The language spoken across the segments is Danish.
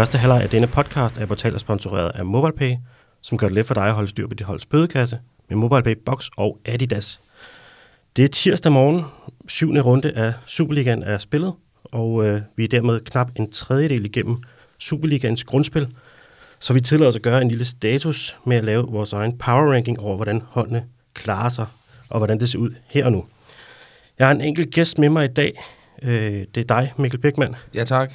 Første halvleg af denne podcast er portalet sponsoreret af MobilePay, som gør det let for dig at holde styr på dit holds bødekasse med MobilePay Box og Adidas. Det er tirsdag morgen, syvende runde af Superligaen er spillet, og øh, vi er dermed knap en tredjedel igennem Superligaens grundspil, så vi tillader os at gøre en lille status med at lave vores egen power ranking over, hvordan holdene klarer sig, og hvordan det ser ud her og nu. Jeg har en enkelt gæst med mig i dag. Øh, det er dig, Mikkel Bækman. Ja, tak.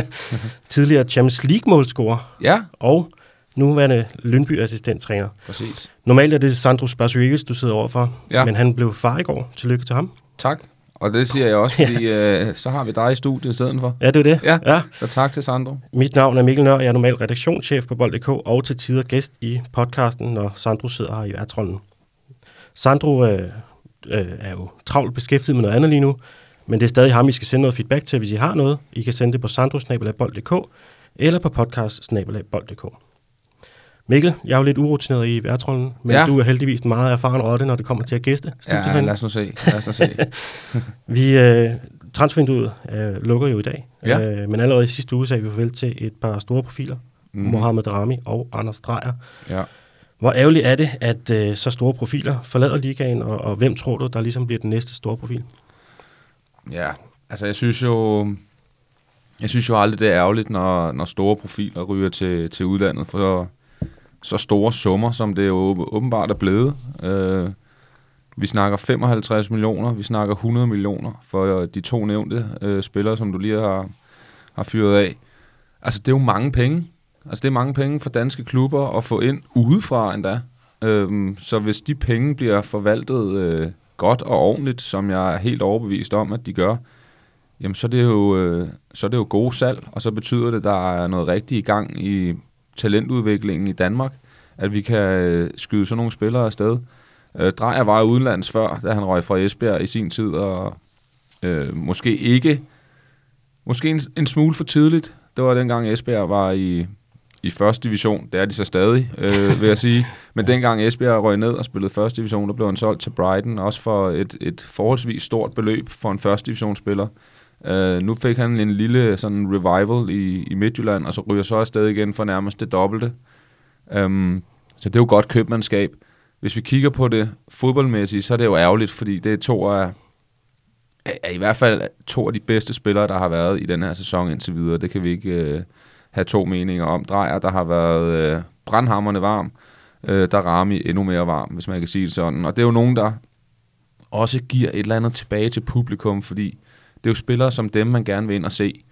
Tidligere Champions League-målscorer Ja, og nuværende Lyndby-assistenttræner. præcis. Normalt er det Sandro Spasuelis, du sidder overfor, Ja. men han blev far i går. Tillykke til ham. Tak. Og det siger jeg også, fordi øh, så har vi dig i studiet i stedet for. Ja, det er det. Ja. ja. Så tak til Sandro. Mit navn er Mikkel Nør, jeg er normalt redaktionschef på Bold.dk og til tider gæst i podcasten, når Sandro sidder her i værtrollen. Sandro øh, øh, er jo travlt beskæftiget med noget andet lige nu, men det er stadig ham, I skal sende noget feedback til, hvis I har noget. I kan sende det på sandrosnabelagbold.dk eller på podcast Mikkel, jeg er jo lidt urutineret i værtrollen, men ja. Ja. du er heldigvis en meget erfaren rotte, når det kommer til at gæste. Ja, studieven. lad os nu se. Lad os nu se. Vi, øh, transfervinduet øh, lukker jo i dag, Ja. øh, men allerede i sidste uge sagde vi farvel til et par store profiler, mm. Mohamed Darami og Anders Dreyer. Ja. Hvor ærgerligt er det, at øh, så store profiler forlader ligaen, og, og hvem tror du, der ligesom bliver den næste store profil? Ja, altså jeg synes jo... Jeg synes jo aldrig, det er ærgerligt, når, når store profiler ryger til, til udlandet for så store summer, som det jo åbenbart er blevet. Øh, vi snakker 55 millioner, vi snakker 100 millioner for de to nævnte øh, spillere, som du lige har, har fyret af. Altså, det er jo mange penge. Altså, det er mange penge for danske klubber at få ind udefra endda. Øhm, så hvis de penge bliver forvaltet øh, godt og ordentligt, som jeg er helt overbevist om, at de gør, jamen så er det jo, øh, så er det jo gode salg, og så betyder det, at der er noget rigtigt i gang i talentudviklingen i Danmark, at vi kan øh, skyde sådan nogle spillere afsted. Øh, Drejer var udenlands før, da han røg fra Esbjerg i sin tid, og øh, måske ikke, måske en, en smule for tidligt. Det var dengang Esbjerg var i, i første division. Det er de så stadig, øh, vil jeg sige. Men dengang Esbjerg røg ned og spillede første division, der blev han solgt til Brighton, også for et, et forholdsvis stort beløb for en første divisionsspiller. Uh, nu fik han en lille sådan revival i, i Midtjylland, og så ryger så afsted igen for nærmest det dobbelte. Um, så det er jo godt købmandskab. Hvis vi kigger på det fodboldmæssigt, så er det jo ærgerligt, fordi det er to af, er, er i hvert fald to af de bedste spillere, der har været i den her sæson indtil videre. Det kan vi ikke uh, have to meninger om. Drejer, der har været øh, brandhammerne varm, øh, der Rami endnu mere varm, hvis man kan sige det sådan. Og det er jo nogen, der også giver et eller andet tilbage til publikum, fordi det er jo spillere som dem, man gerne vil ind og se.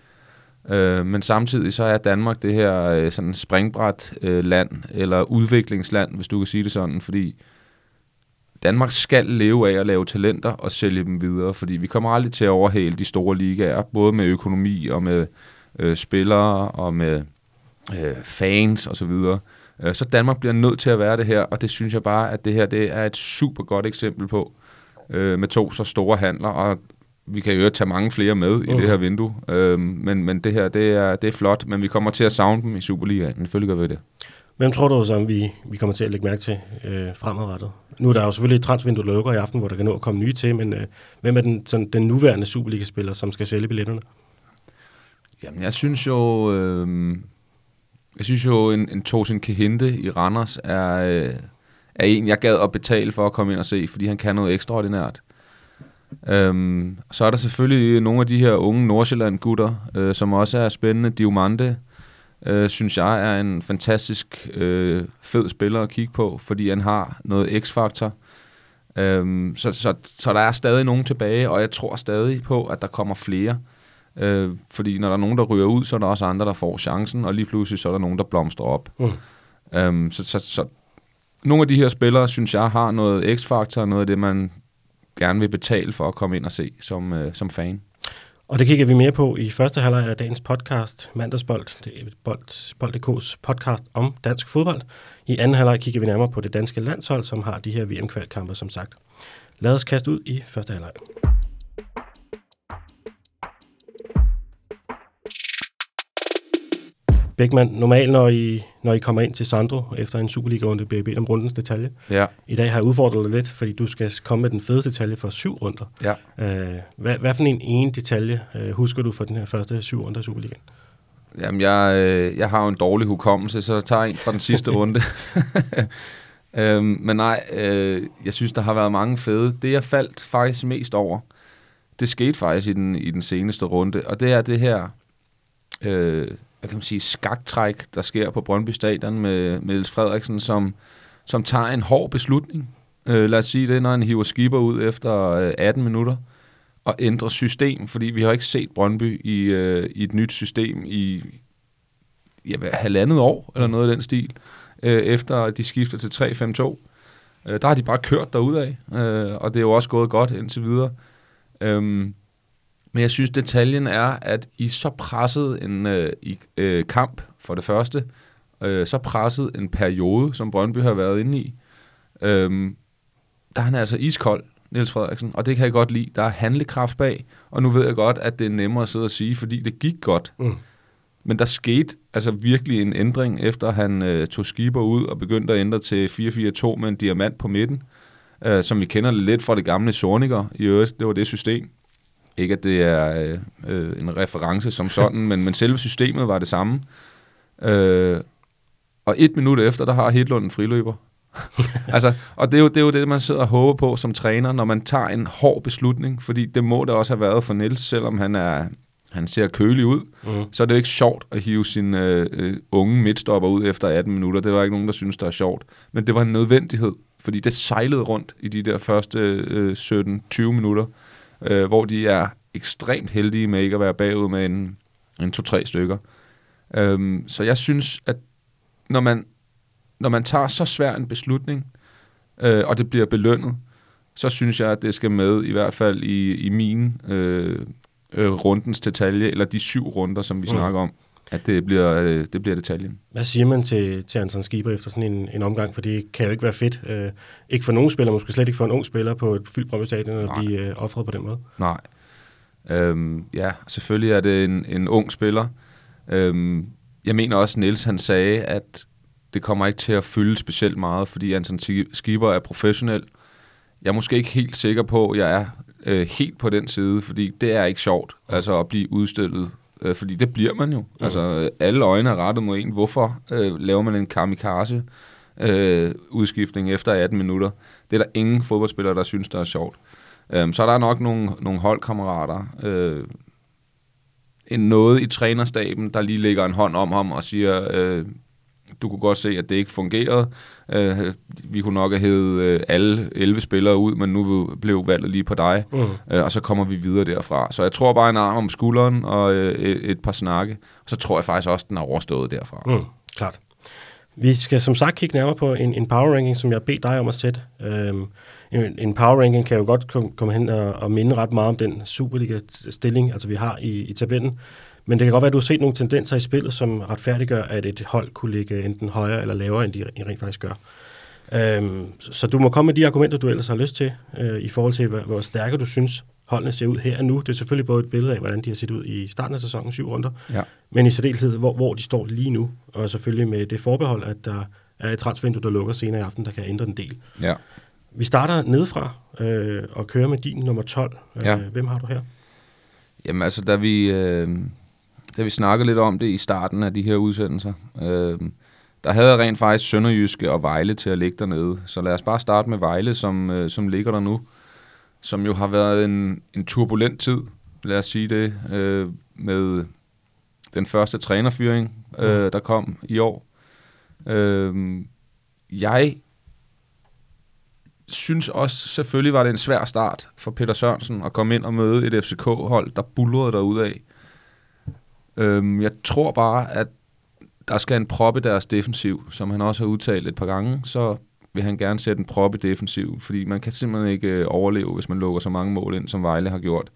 Øh, men samtidig så er Danmark det her øh, sådan springbræt øh, land, eller udviklingsland, hvis du kan sige det sådan, fordi Danmark skal leve af at lave talenter og sælge dem videre, fordi vi kommer aldrig til at overhale de store ligaer, både med økonomi og med øh, spillere og med øh, fans osv. Så, øh, så Danmark bliver nødt til at være det her, og det synes jeg bare, at det her det er et super godt eksempel på, øh, med to så store handler, og vi kan jo tage mange flere med i det her vindue, øhm, men, men det her, det er, det er flot, men vi kommer til at savne dem i Superligaen. Selvfølgelig gør vi det. Hvem tror du, som vi, vi kommer til at lægge mærke til øh, fremadrettet? Nu er der jo selvfølgelig et transfervindue, der lukker i aften, hvor der kan nå at komme nye til, men øh, hvem er den, sådan, den nuværende Superliga-spiller, som skal sælge billetterne? Jamen, jeg synes jo, øh, jeg synes jo, en, en Tosin Kehinde i Randers er, øh, er en, jeg gad at betale for at komme ind og se, fordi han kan noget ekstraordinært. Øhm, så er der selvfølgelig nogle af de her unge Nordsjælland-gutter, øh, som også er spændende. Diomande, øh, synes jeg, er en fantastisk øh, fed spiller at kigge på, fordi han har noget x-faktor. Øhm, så, så, så der er stadig nogen tilbage, og jeg tror stadig på, at der kommer flere. Øh, fordi når der er nogen, der ryger ud, så er der også andre, der får chancen, og lige pludselig så er der nogen, der blomstrer op. Mm. Øhm, så, så, så nogle af de her spillere, synes jeg, har noget x-faktor, noget af det, man gerne vil betale for at komme ind og se som, øh, som fan. Og det kigger vi mere på i første halvleg af dagens podcast, Mandagsbold, det er Bold, Bold.dk's podcast om dansk fodbold. I anden halvleg kigger vi nærmere på det danske landshold, som har de her VM-kvalkampe, som sagt. Lad os kaste ud i første halvleg. Bækman, normalt når I, når I kommer ind til Sandro efter en Superliga-runde, bliver I bedt om rundens detalje. Ja, I dag har jeg udfordret dig lidt, fordi du skal komme med den fedeste detalje for syv runder. ja. Øh, hvad, hvad for en ene detalje øh, husker du for den her første syv runder af Superligaen? Jamen, jeg, øh, jeg har jo en dårlig hukommelse, så jeg tager en fra den sidste runde. øhm, men nej, øh, jeg synes, der har været mange fede. Det, jeg faldt faktisk mest over, det skete faktisk i den, i den seneste runde, og det er det her, øh, hvad kan man sige, skaktræk, der sker på Brøndby Stadion med, med Niels Frederiksen, som, som tager en hård beslutning. Øh, lad os sige det, når han hiver skipper ud efter øh, 18 minutter og ændrer system, fordi vi har ikke set Brøndby i, øh, i et nyt system i ja, hvad, halvandet år, eller noget af den stil, øh, efter de skifter til 3-5-2. Øh, der har de bare kørt derudad, øh, og det er jo også gået godt indtil videre. Øh, men jeg synes, detaljen er, at i så presset en øh, i, øh, kamp, for det første, øh, så presset en periode, som Brøndby har været inde i, øh, der er han altså iskold, Niels Frederiksen, og det kan jeg godt lide. Der er handlekraft bag, og nu ved jeg godt, at det er nemmere at sidde og sige, fordi det gik godt. Mm. Men der skete altså virkelig en ændring, efter han øh, tog skiber ud og begyndte at ændre til 4-4-2 med en diamant på midten, øh, som vi kender lidt fra det gamle Sorniger i øvrigt. Det var det system. Ikke at det er øh, øh, en reference som sådan, men, men selve systemet var det samme. Øh, og et minut efter, der har Hedlund en friløber. altså, og det er, jo, det er jo det, man sidder og håber på som træner, når man tager en hård beslutning, fordi det må det også have været for Niels, selvom han er han ser kølig ud, mm. så er det jo ikke sjovt at hive sin øh, øh, unge midtstopper ud efter 18 minutter. Det der ikke nogen, der synes, der er sjovt. Men det var en nødvendighed, fordi det sejlede rundt i de der første øh, 17-20 minutter, øh, hvor de er ekstremt heldige med ikke at være bagud med en, en to-tre stykker. Øhm, så jeg synes, at når man, når man tager så svær en beslutning, øh, og det bliver belønnet, så synes jeg, at det skal med, i hvert fald i, i min øh, øh, rundens detalje, eller de syv runder, som vi mm. snakker om, at det bliver, øh, det bliver detaljen. Hvad siger man til, til Anton Skiber efter sådan en, en omgang? For det kan jo ikke være fedt. Øh, ikke for nogen spiller, måske slet ikke for en ung spiller på et fyldt Brøndby Stadion, at blive øh, offret på den måde. Nej. Øhm, ja, selvfølgelig er det en, en ung spiller. Øhm, jeg mener også, Niels han sagde, at det kommer ikke til at fylde specielt meget, fordi Anton Skiber er professionel. Jeg er måske ikke helt sikker på, at jeg er øh, helt på den side, fordi det er ikke sjovt, altså at blive udstillet. Øh, fordi det bliver man jo. Mm. Altså, alle øjne er rettet mod en. Hvorfor øh, laver man en kamikaze øh, udskiftning efter 18 minutter? Det er der ingen fodboldspillere, der synes, der er sjovt. Øh, så er der nok nogle, nogle holdkammerater, øh, en noget i trænerstaben, der lige lægger en hånd om ham og siger, øh, du kunne godt se, at det ikke fungerede. Øh, vi kunne nok have hævet øh, alle 11 spillere ud, men nu blev valget lige på dig, mm. øh, og så kommer vi videre derfra. Så jeg tror bare en arm om skulderen og øh, et, et par snakke, og så tror jeg faktisk også, den er overstået derfra. Mm, klart. Vi skal som sagt kigge nærmere på en, en power ranking, som jeg beder dig om at sætte. Øhm, en, en power ranking kan jo godt komme, komme hen og, og minde ret meget om den Superliga-stilling, altså vi har i, i tabellen. Men det kan godt være, at du har set nogle tendenser i spillet, som retfærdiggør, at et hold kunne ligge enten højere eller lavere, end de rent faktisk gør. Øhm, så du må komme med de argumenter, du ellers har lyst til, øh, i forhold til, hvor, stærke du synes, holdene ser ud her og nu. Det er selvfølgelig både et billede af, hvordan de har set ud i starten af sæsonen, syv runder, ja. men i særdeleshed, hvor, hvor de står lige nu, og selvfølgelig med det forbehold, at der er et transfervindue, der lukker senere i aften, der kan ændre en del. Ja. Vi starter nedefra øh, og kører med din nummer 12. Ja. Øh, hvem har du her? Jamen altså, da vi, øh, da vi snakkede lidt om det i starten af de her udsendelser, øh, der havde jeg rent faktisk Sønderjyske og Vejle til at ligge dernede. Så lad os bare starte med Vejle, som, øh, som ligger der nu. Som jo har været en, en turbulent tid, lad os sige det, øh, med den første trænerfyring, øh, der kom i år. Øh, jeg synes også, selvfølgelig var det en svær start for Peter Sørensen at komme ind og møde et FCK-hold, der bulrede derudad. Øhm, jeg tror bare, at der skal en prop i deres defensiv, som han også har udtalt et par gange, så vil han gerne sætte en prop i defensiv, fordi man kan simpelthen ikke øh, overleve, hvis man lukker så mange mål ind, som Vejle har gjort.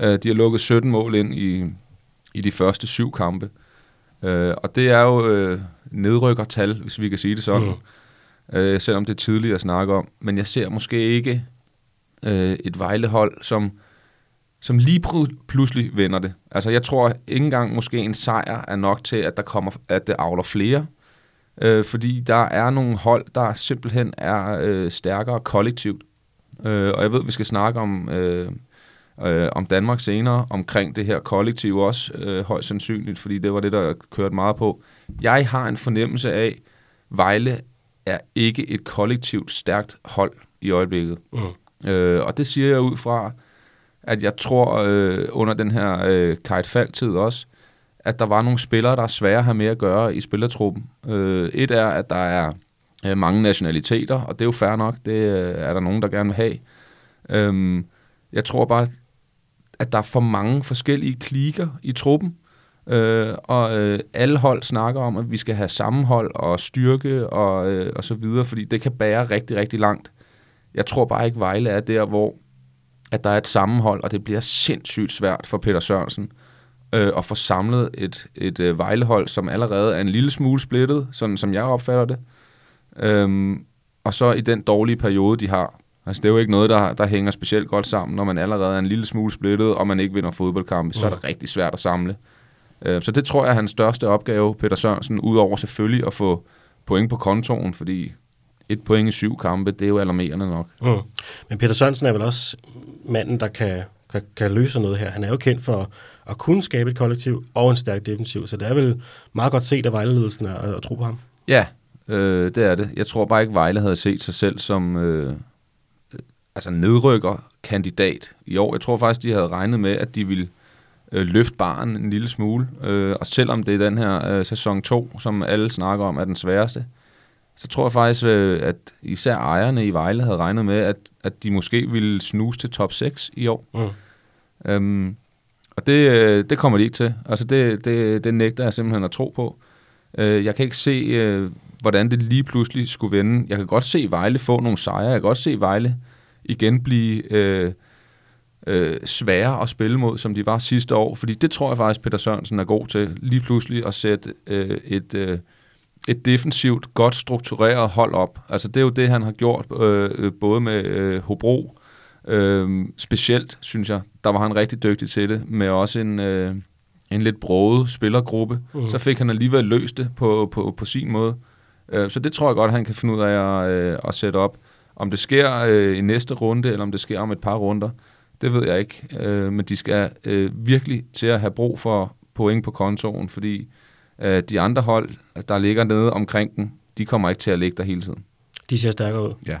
Øh, de har lukket 17 mål ind i, i de første syv kampe, øh, og det er jo øh, nedrykkertal, hvis vi kan sige det sådan, mm. øh, selvom det er tidligt at snakke om. Men jeg ser måske ikke øh, et Vejlehold, som som lige pludselig vender det. Altså, jeg tror ikke engang måske en sejr er nok til, at der kommer, at det avler flere. Øh, fordi der er nogle hold, der simpelthen er øh, stærkere kollektivt. Øh, og jeg ved, vi skal snakke om, øh, øh, om Danmark senere, omkring det her kollektiv også, øh, højst sandsynligt, fordi det var det, der kørte meget på. Jeg har en fornemmelse af, Vejle er ikke et kollektivt stærkt hold i øjeblikket. Mm. Øh, og det siger jeg ud fra, at jeg tror øh, under den her øh, Kite Fald-tid også, at der var nogle spillere, der er svære at have med at gøre i spillertruppen. Øh, et er, at der er øh, mange nationaliteter, og det er jo fair nok, det øh, er der nogen, der gerne vil have. Øh, jeg tror bare, at der er for mange forskellige klikker i truppen, øh, og øh, alle hold snakker om, at vi skal have sammenhold og styrke og, øh, og så videre, fordi det kan bære rigtig, rigtig langt. Jeg tror bare ikke, Vejle er der, hvor at der er et sammenhold, og det bliver sindssygt svært for Peter Sørensen øh, at få samlet et, et øh, Vejlehold, som allerede er en lille smule splittet, sådan som jeg opfatter det. Øhm, og så i den dårlige periode, de har. Altså, det er jo ikke noget, der, der hænger specielt godt sammen, når man allerede er en lille smule splittet, og man ikke vinder fodboldkampe, mm. så er det rigtig svært at samle. Øh, så det tror jeg er hans største opgave, Peter Sørensen, udover selvfølgelig at få point på kontoen, fordi et point i syv kampe, det er jo alarmerende nok. Mm. Men Peter Sørensen er vel også manden, der kan, kan, kan løse noget her. Han er jo kendt for at kunne skabe et kollektiv og en stærk defensiv, så det er vel meget godt set af Vejleledelsen at, at tro på ham. Ja, øh, det er det. Jeg tror bare ikke, Vejle havde set sig selv som øh, altså nedrykker kandidat i år. Jeg tror faktisk, de havde regnet med, at de ville øh, løfte baren en lille smule. Øh, og selvom det er den her øh, sæson 2, som alle snakker om er den sværeste, så tror jeg faktisk, øh, at især ejerne i Vejle havde regnet med, at, at de måske ville snuse til top 6 i år. Mm. Øhm, og det, øh, det kommer de ikke til. Altså det, det, det nægter jeg simpelthen at tro på. Øh, jeg kan ikke se, øh, hvordan det lige pludselig skulle vende. Jeg kan godt se Vejle få nogle sejre. Jeg kan godt se Vejle igen blive øh, øh, svære at spille mod, som de var sidste år. Fordi det tror jeg faktisk, Peter Sørensen er god til. Lige pludselig at sætte øh, et... Øh, et defensivt, godt struktureret hold op. Altså det er jo det, han har gjort, øh, øh, både med øh, Hobro, øh, specielt, synes jeg, der var han rigtig dygtig til det, med også en, øh, en lidt broget spillergruppe. Uh-huh. Så fik han alligevel løst det på, på, på sin måde. Øh, så det tror jeg godt, han kan finde ud af at, øh, at sætte op. Om det sker øh, i næste runde, eller om det sker om et par runder, det ved jeg ikke. Øh, men de skal øh, virkelig til at have brug for point på kontoen, fordi Øh, de andre hold, der ligger nede omkring den, de kommer ikke til at ligge der hele tiden. De ser stærkere ud? Ja.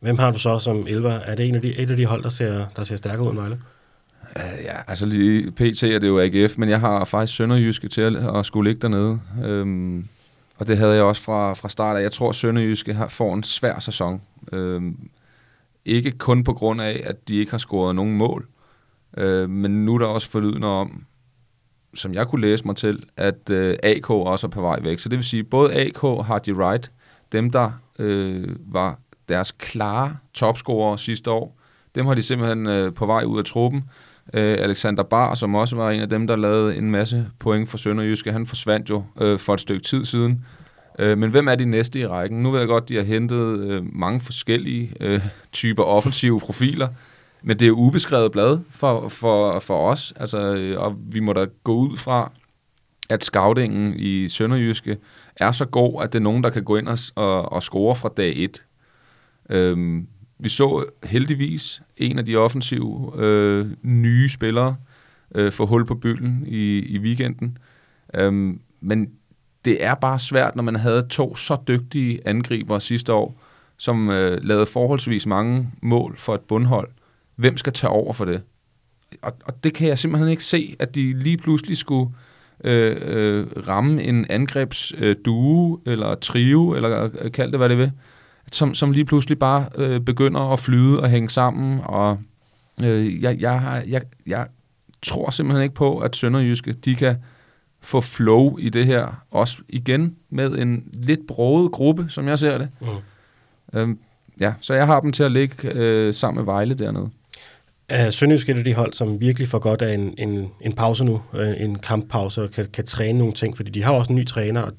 Hvem har du så som elver? Er det en af de, et af de hold, der ser, der ser stærkere ud end Vejle? Uh, ja, altså lige PT er det jo AGF, men jeg har faktisk Sønderjyske til at, at skulle ligge dernede. Um, og det havde jeg også fra, fra start af. Jeg tror, Sønderjyske har, får en svær sæson. Um, ikke kun på grund af, at de ikke har scoret nogen mål, uh, men nu er der også forlydende om, som jeg kunne læse mig til, at øh, AK også er på vej væk. Så det vil sige, både AK og Hardy Wright, dem der øh, var deres klare topscorer sidste år, dem har de simpelthen øh, på vej ud af truppen. Øh, Alexander Bar, som også var en af dem, der lavede en masse point for Sønderjyske, han forsvandt jo øh, for et stykke tid siden. Øh, men hvem er de næste i rækken? Nu ved jeg godt, de har hentet øh, mange forskellige øh, typer offensive profiler. Men det er ubeskrevet blad for, for, for os, altså, øh, og vi må da gå ud fra, at scoutingen i Sønderjyske er så god, at det er nogen, der kan gå ind og, og, og score fra dag et. Øhm, vi så heldigvis en af de offensive øh, nye spillere øh, få hul på bylden i, i weekenden. Øhm, men det er bare svært, når man havde to så dygtige angriber sidste år, som øh, lavede forholdsvis mange mål for et bundhold. Hvem skal tage over for det? Og, og det kan jeg simpelthen ikke se, at de lige pludselig skulle øh, øh, ramme en angrebsdue, øh, eller trio, eller øh, kald det, hvad det vil, som, som lige pludselig bare øh, begynder at flyde og hænge sammen. Og øh, jeg, jeg, jeg, jeg tror simpelthen ikke på, at Sønderjyske, de kan få flow i det her, også igen med en lidt broget gruppe, som jeg ser det. Mm. Øhm, ja, så jeg har dem til at ligge øh, sammen med Vejle dernede er Sønderjysk et af de hold, som virkelig får godt af en, en, en pause nu, øh, en kamppause, og kan, kan træne nogle ting, fordi de har også en ny træner, og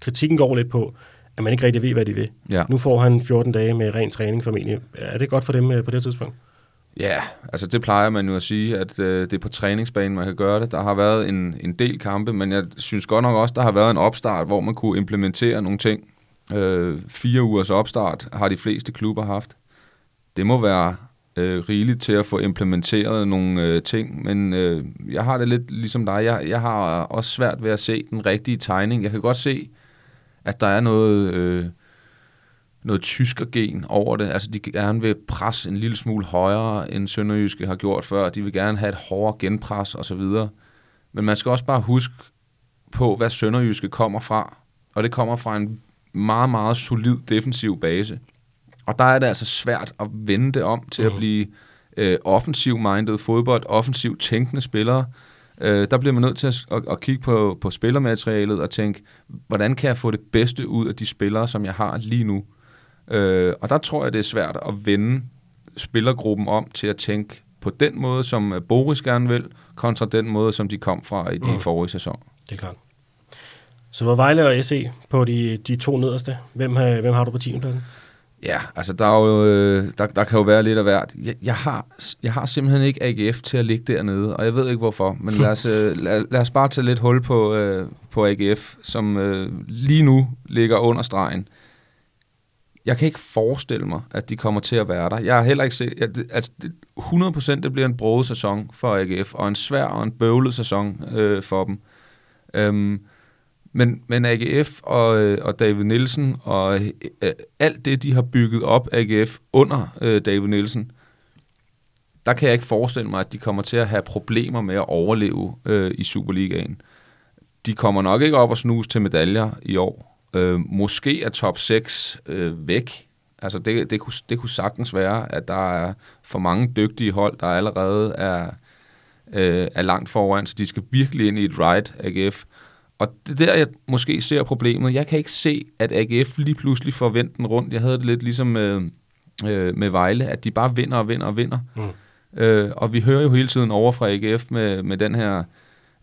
kritikken går lidt på, at man ikke rigtig ved, hvad de vil. Ja. Nu får han 14 dage med ren træning formentlig. Er det godt for dem øh, på det tidspunkt? Ja, altså det plejer man jo at sige, at øh, det er på træningsbanen, man kan gøre det. Der har været en, en del kampe, men jeg synes godt nok også, der har været en opstart, hvor man kunne implementere nogle ting. Øh, fire ugers opstart har de fleste klubber haft. Det må være øh, rigeligt til at få implementeret nogle øh, ting, men øh, jeg har det lidt ligesom dig. Jeg, jeg har også svært ved at se den rigtige tegning. Jeg kan godt se, at der er noget, øh, noget tyskergen over det. Altså, de gerne vil presse en lille smule højere, end Sønderjyske har gjort før. De vil gerne have et hårdere genpres osv. Men man skal også bare huske på, hvad Sønderjyske kommer fra. Og det kommer fra en meget, meget solid defensiv base. Og der er det altså svært at vende det om til mm. at blive øh, offensiv-minded fodbold, offensiv tænkende spillere. Øh, der bliver man nødt til at, at, at kigge på, på spillermaterialet og tænke, hvordan kan jeg få det bedste ud af de spillere, som jeg har lige nu? Øh, og der tror jeg, det er svært at vende spillergruppen om til at tænke på den måde, som Boris gerne vil, kontra den måde, som de kom fra i de mm. forrige sæson. Det er klart. Så var Vejle og SE på de, de to nederste. Hvem, har, hvem har du på 10. pladsen? Ja, altså der, er jo, øh, der, der kan jo være lidt af hvert. Jeg, jeg, har, jeg har simpelthen ikke AGF til at ligge dernede, og jeg ved ikke hvorfor, men lad os, øh, lad, lad os bare tage lidt hul på, øh, på AGF, som øh, lige nu ligger under stregen. Jeg kan ikke forestille mig, at de kommer til at være der. Jeg har heller ikke set... Jeg, altså, 100% det bliver en broet sæson for AGF, og en svær og en bøvlet sæson øh, for dem. Øhm, men, men AGF og, øh, og David Nielsen og øh, alt det, de har bygget op AGF under øh, David Nielsen, der kan jeg ikke forestille mig, at de kommer til at have problemer med at overleve øh, i Superligaen. De kommer nok ikke op og snuse til medaljer i år. Øh, måske er top 6 øh, væk. Altså det, det, kunne, det kunne sagtens være, at der er for mange dygtige hold, der allerede er, øh, er langt foran, så de skal virkelig ind i et ride, AGF. Og det der, jeg måske ser problemet. Jeg kan ikke se, at AGF lige pludselig får vendt den rundt. Jeg havde det lidt ligesom med, øh, med Vejle, at de bare vinder og vinder og vinder. Mm. Øh, og vi hører jo hele tiden over fra AGF med, med den her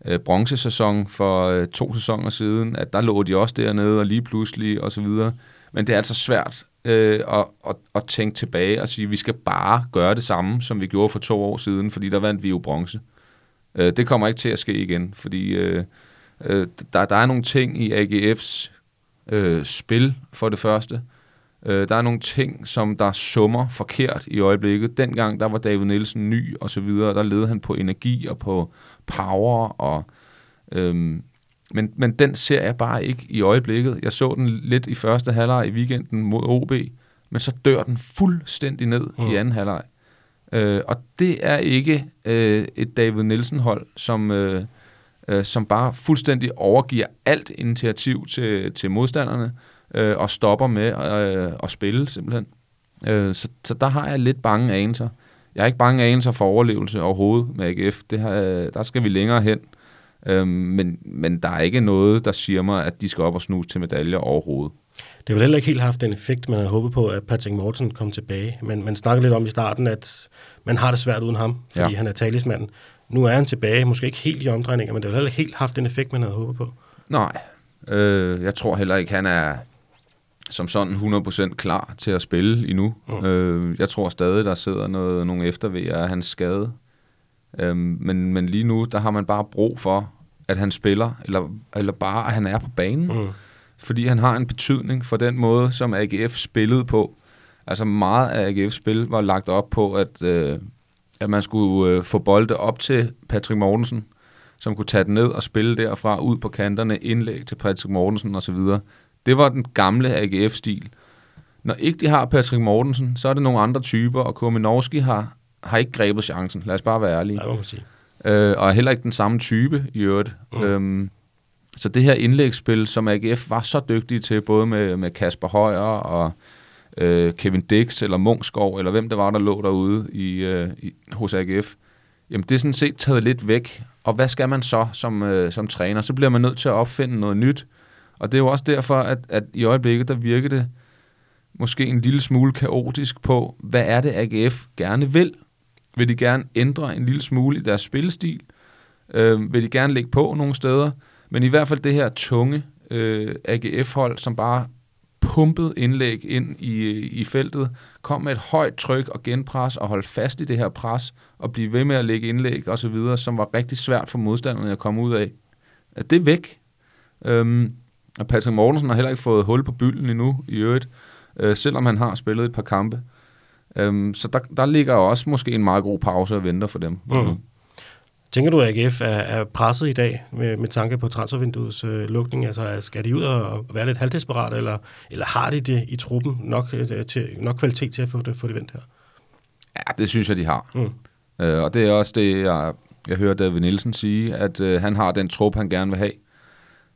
øh, bronzesæson for øh, to sæsoner siden, at der lå de også dernede, og lige pludselig, og så videre. Men det er altså svært øh, at, at, at tænke tilbage og sige, at vi skal bare gøre det samme, som vi gjorde for to år siden, fordi der vandt vi jo bronze. Øh, det kommer ikke til at ske igen, fordi... Øh, Øh, der, der er nogle ting i AGF's øh, spil, for det første. Øh, der er nogle ting, som der summer forkert i øjeblikket. Dengang, der var David Nielsen ny og så videre, der led han på energi og på power, og, øhm, men, men den ser jeg bare ikke i øjeblikket. Jeg så den lidt i første halvleg i weekenden mod OB, men så dør den fuldstændig ned mm. i anden halvleg. Øh, og det er ikke øh, et David Nielsen-hold, som... Øh, øh, som bare fuldstændig overgiver alt initiativ til, til modstanderne øh, og stopper med øh, at spille simpelthen. Øh, så, så der har jeg lidt bange anelser. Jeg har ikke bange anelser for overlevelse overhovedet med AGF. Det har, der skal vi længere hen. Øh, men, men der er ikke noget, der siger mig, at de skal op og snuse til medaljer overhovedet. Det har vel heller ikke helt haft den effekt, man havde håbet på, at Patrick Morten kom tilbage. Men man snakker lidt om i starten, at man har det svært uden ham, fordi ja. han er talismanden. Nu er han tilbage, måske ikke helt i omdrejninger, men det har heller ikke helt haft den effekt, man havde håbet på. Nej, øh, jeg tror heller ikke, han er som sådan 100% klar til at spille endnu. Mm. Øh, jeg tror stadig, der sidder noget, nogle eftervejer af hans skade. Øh, men, men lige nu, der har man bare brug for, at han spiller, eller, eller bare, at han er på banen. Mm. Fordi han har en betydning for den måde, som AGF spillede på. Altså meget af AGF's spil var lagt op på, at øh, at man skulle øh, få bolde op til Patrick Mortensen, som kunne tage den ned og spille derfra ud på kanterne, indlæg til Patrick Mortensen osv. Det var den gamle AGF-stil. Når ikke de har Patrick Mortensen, så er det nogle andre typer, og Kominovski har, har ikke grebet chancen. Lad os bare være ærlige. Ja, må sige. Øh, og er heller ikke den samme type i øvrigt. Mm. Øhm, så det her indlægsspil, som AGF var så dygtige til, både med, med Kasper Højer og øh, Kevin Dix eller Mungskov, eller hvem det var, der lå derude i, øh, i, hos AGF, jamen det er sådan set taget lidt væk. Og hvad skal man så som, øh, som træner? Så bliver man nødt til at opfinde noget nyt. Og det er jo også derfor, at, at i øjeblikket, der virker det måske en lille smule kaotisk på, hvad er det, AGF gerne vil? Vil de gerne ændre en lille smule i deres spillestil? Øh, vil de gerne lægge på nogle steder? Men i hvert fald det her tunge øh, AGF-hold, som bare pumpet indlæg ind i, øh, i feltet, kom med et højt tryk og genpres og holdt fast i det her pres og blive ved med at lægge indlæg og så videre, som var rigtig svært for modstanderne at komme ud af. Det er væk. Øhm, og Patrick Mortensen har heller ikke fået hul på bylden endnu i øvrigt, øh, selvom han har spillet et par kampe. Øhm, så der, der ligger også måske en meget god pause og venter for dem. Mm. Tænker du, at AGF er, er presset i dag med, med tanke på transfervinduets øh, lukning? Altså, skal de ud og være lidt halvdesperate, eller, eller har de det i truppen nok, øh, til, nok kvalitet til at få det, få det vendt her? Ja, det synes jeg, de har. Mm. Øh, og det er også det, jeg, jeg hørte David Nielsen sige, at øh, han har den trup, han gerne vil have.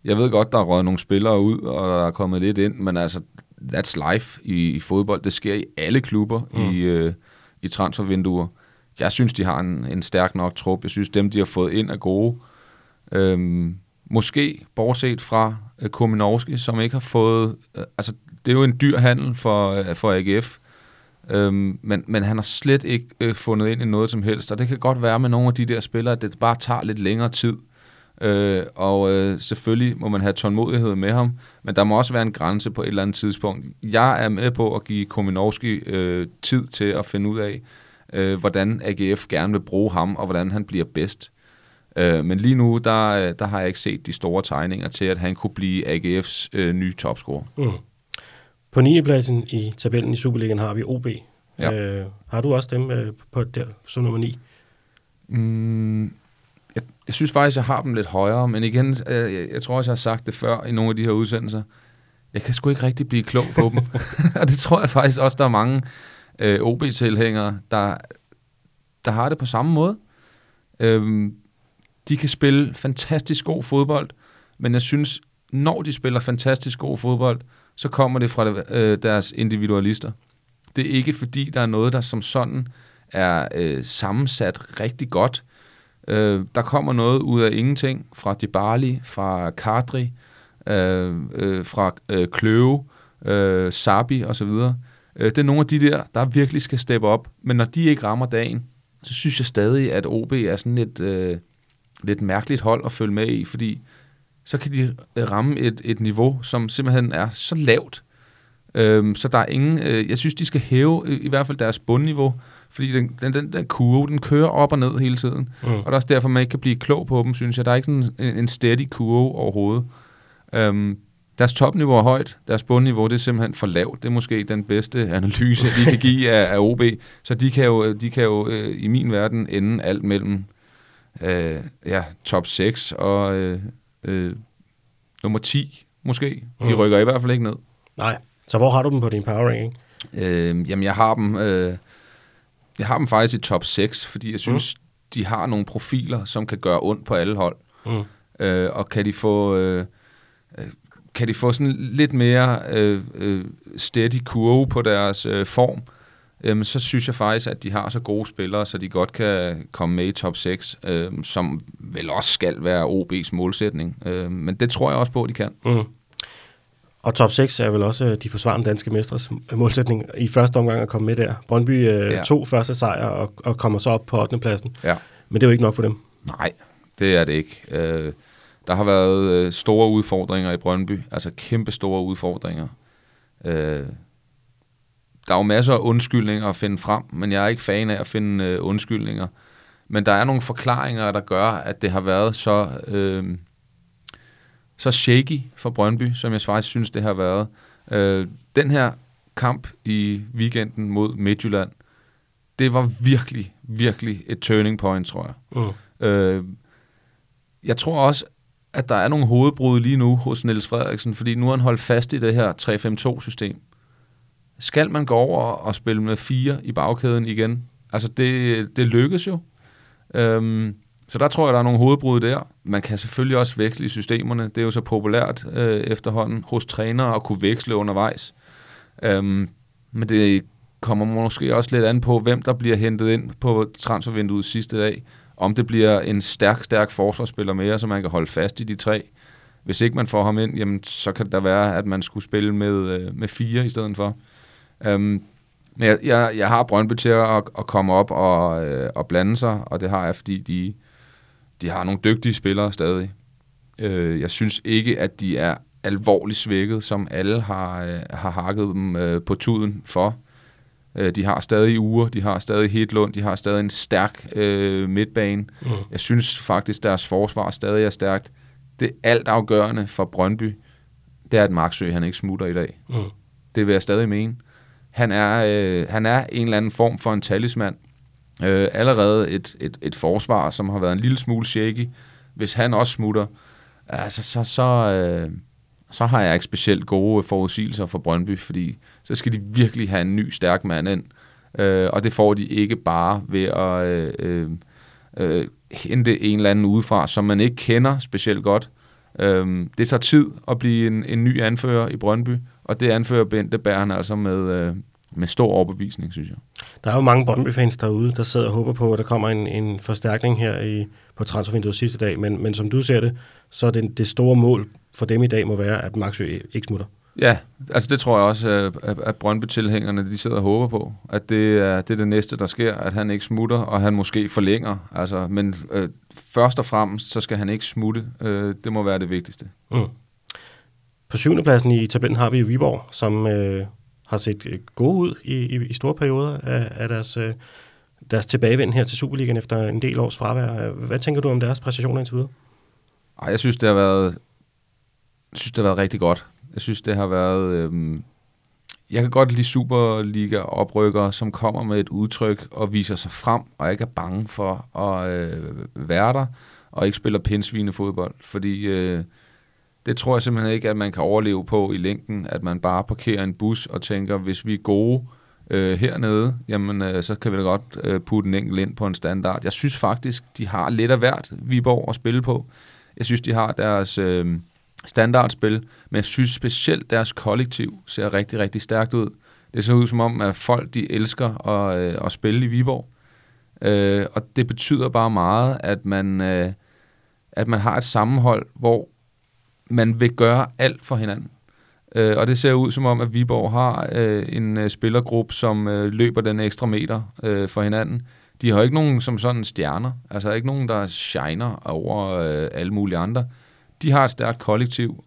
Jeg ved godt, der er røget nogle spillere ud, og der er kommet lidt ind, men altså, that's life i, i fodbold. Det sker i alle klubber mm. i, øh, i transfervinduer. Jeg synes, de har en, en stærk nok trup. Jeg synes, dem, de har fået ind, er gode. Øhm, måske bortset fra øh, Kominovski, som ikke har fået... Øh, altså, det er jo en dyr handel for, øh, for AGF. Øhm, men, men han har slet ikke øh, fundet ind i noget som helst, og det kan godt være med nogle af de der spillere, at det bare tager lidt længere tid. Øh, og øh, selvfølgelig må man have tålmodighed med ham, men der må også være en grænse på et eller andet tidspunkt. Jeg er med på at give Kominovski øh, tid til at finde ud af, øh, hvordan AGF gerne vil bruge ham, og hvordan han bliver bedst. Øh, men lige nu, der, der har jeg ikke set de store tegninger til, at han kunne blive AGF's øh, nye topscorer. Mm. På 9. pladsen i tabellen i Superligaen har vi OB. Ja. Øh, har du også dem øh, på der, som nummer 9? Mm, jeg, jeg synes faktisk, jeg har dem lidt højere, men igen, øh, jeg, jeg tror også, jeg har sagt det før i nogle af de her udsendelser. Jeg kan sgu ikke rigtig blive klog på dem. og det tror jeg faktisk også, der er mange øh, OB-tilhængere, der, der har det på samme måde. Øhm, de kan spille fantastisk god fodbold, men jeg synes, når de spiller fantastisk god fodbold, så kommer det fra øh, deres individualister. Det er ikke fordi, der er noget, der som sådan er øh, sammensat rigtig godt. Øh, der kommer noget ud af ingenting fra Dybali, fra Kadri, øh, øh, fra øh, Kløve, øh, Sabi osv. Øh, det er nogle af de der, der virkelig skal steppe op. Men når de ikke rammer dagen, så synes jeg stadig, at OB er sådan et øh, lidt mærkeligt hold at følge med i, fordi så kan de øh, ramme et, et niveau, som simpelthen er så lavt. Øhm, så der er ingen... Øh, jeg synes, de skal hæve i, i hvert fald deres bundniveau, fordi den, den, den, den kurve, den kører op og ned hele tiden. Mm. Og det er også derfor, man ikke kan blive klog på dem, synes jeg. Der er ikke sådan en, en steady kurve overhovedet. Øhm, deres topniveau er højt, deres bundniveau det er simpelthen for lavt. Det er måske den bedste analyse, de kan give af, af OB. Så de kan jo, de kan jo øh, i min verden ende alt mellem øh, ja, top 6 og øh, øh, nummer 10 måske. De mm. rykker i hvert fald ikke ned. Nej, så hvor har du dem på din power ranking? Øh, jamen jeg har dem øh, jeg har dem faktisk i top 6, fordi jeg synes, mm. de har nogle profiler, som kan gøre ondt på alle hold. Mm. Øh, og kan de få... Øh kan de få sådan lidt mere øh, øh, steady kurve på deres øh, form, øh, så synes jeg faktisk, at de har så gode spillere, så de godt kan komme med i top 6, øh, som vel også skal være OB's målsætning. Øh, men det tror jeg også på, at de kan. Mm. Og top 6 er vel også øh, de forsvarende danske mestres målsætning i første omgang at komme med der. Brøndby øh, ja. to første sejre og, og kommer så op på 8. pladsen. Ja. Men det er jo ikke nok for dem. Nej, det er det ikke. Øh, der har været øh, store udfordringer i Brøndby, altså kæmpe store udfordringer. Øh, der er jo masser af undskyldninger at finde frem, men jeg er ikke fan af at finde øh, undskyldninger. Men der er nogle forklaringer, der gør, at det har været så, øh, så shaky for Brøndby, som jeg faktisk synes, det har været. Øh, den her kamp i weekenden mod Midtjylland, det var virkelig, virkelig et turning point, tror jeg. Mm. Øh, jeg tror også, at der er nogle hovedbrud lige nu hos Niels Frederiksen, fordi nu har han holdt fast i det her 3-5-2-system. Skal man gå over og spille med fire i bagkæden igen? Altså, det, det lykkes jo. Øhm, så der tror jeg, der er nogle hovedbrud der. Man kan selvfølgelig også veksle i systemerne. Det er jo så populært øh, efterhånden hos trænere at kunne veksle undervejs. Øhm, men det kommer måske også lidt an på, hvem der bliver hentet ind på transfervinduet sidste dag. Om det bliver en stærk, stærk forsvarsspiller mere, så man kan holde fast i de tre. Hvis ikke man får ham ind, jamen, så kan det da være, at man skulle spille med, øh, med fire i stedet for. Øhm, men jeg, jeg, jeg har Brøndby til at, at komme op og, øh, og blande sig, og det har jeg, fordi de, de har nogle dygtige spillere stadig. Øh, jeg synes ikke, at de er alvorligt svækket, som alle har, øh, har hakket dem øh, på tuden for. Øh, de har stadig uger, de har stadig Hitlund, de har stadig en stærk øh, midtbane. Mm. Jeg synes faktisk, deres forsvar stadig er stærkt. Det alt afgørende for Brøndby, det er, at Marksø han ikke smutter i dag. Mm. Det vil jeg stadig mene han er, øh, han er en eller anden form for en talisman. Øh, allerede et, et, et forsvar, som har været en lille smule shaky. Hvis han også smutter, altså, så, så, øh, så har jeg ikke specielt gode øh, forudsigelser for Brøndby, fordi så skal de virkelig have en ny stærk mand ind. Øh, og det får de ikke bare ved at øh, øh, øh, hente en eller anden udefra, som man ikke kender specielt godt. Øh, det tager tid at blive en, en ny anfører i Brøndby, og det anfører Bente bærer han altså med, øh, med stor overbevisning, synes jeg. Der er jo mange Brøndby-fans derude, der sidder og håber på, at der kommer en, en forstærkning her i, på transfervinduet sidste dag, men, men som du ser det, så er det, det store mål for dem i dag må være, at Maxø ikke smutter. Ja, altså det tror jeg også, at, Brøndby-tilhængerne de sidder og håber på, at det er, det er det næste, der sker, at han ikke smutter, og han måske forlænger. Altså, men øh, først og fremmest, så skal han ikke smutte. Øh, det må være det vigtigste. Mm. På syvende pladsen i tabellen har vi Viborg, som øh, har set øh, gode ud i, i, i store perioder af, af deres, øh, deres tilbagevend her til Superligaen efter en del års fravær. Hvad tænker du om deres præstationer indtil videre? Ej, jeg synes, det har været, synes, det har været rigtig godt. Jeg synes, det har været... Øhm, jeg kan godt lide Superliga-oprykkere, som kommer med et udtryk og viser sig frem, og ikke er bange for at øh, være der, og ikke spiller pinsvine fodbold. Fordi øh, det tror jeg simpelthen ikke, at man kan overleve på i længden, at man bare parkerer en bus og tænker, hvis vi er gode øh, hernede, jamen øh, så kan vi da godt øh, putte en enkelt ind på en standard. Jeg synes faktisk, de har lidt af hvert Viborg at spille på. Jeg synes, de har deres... Øh, standardspil, men jeg synes specielt deres kollektiv ser rigtig, rigtig stærkt ud. Det ser ud som om, at folk de elsker at, øh, at spille i Viborg. Øh, og det betyder bare meget, at man, øh, at man har et sammenhold, hvor man vil gøre alt for hinanden. Øh, og det ser ud som om, at Viborg har øh, en øh, spillergruppe, som øh, løber den ekstra meter øh, for hinanden. De har ikke nogen som sådan stjerner, altså ikke nogen, der shiner over øh, alle mulige andre de har et stærkt kollektiv,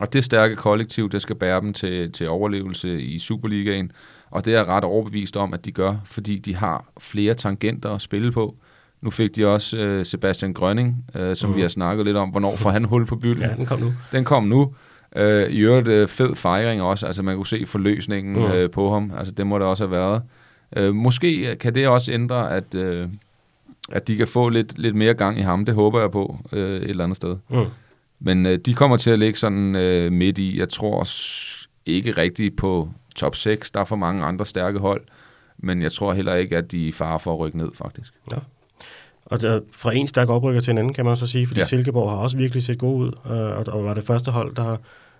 og det stærke kollektiv, det skal bære dem til, til overlevelse i Superligaen. Og det er jeg ret overbevist om, at de gør, fordi de har flere tangenter at spille på. Nu fik de også øh, Sebastian Grønning, øh, som mm. vi har snakket lidt om. Hvornår får han hul på bylden? Ja, den kom nu. Den kom nu. Øh, I øvrigt øh, fed fejring også. Altså man kunne se forløsningen mm. øh, på ham. Altså det må det også have været. Øh, måske kan det også ændre, at, øh, at de kan få lidt, lidt mere gang i ham. Det håber jeg på øh, et eller andet sted. Mm. Men øh, de kommer til at ligge sådan øh, midt i. Jeg tror ikke rigtigt på top 6. Der er for mange andre stærke hold. Men jeg tror heller ikke, at de er fare for at rykke ned, faktisk. Ja. Og der, fra en stærk oprykker til en anden, kan man så sige, fordi ja. Silkeborg har også virkelig set god ud, øh, og, og var det første hold, der,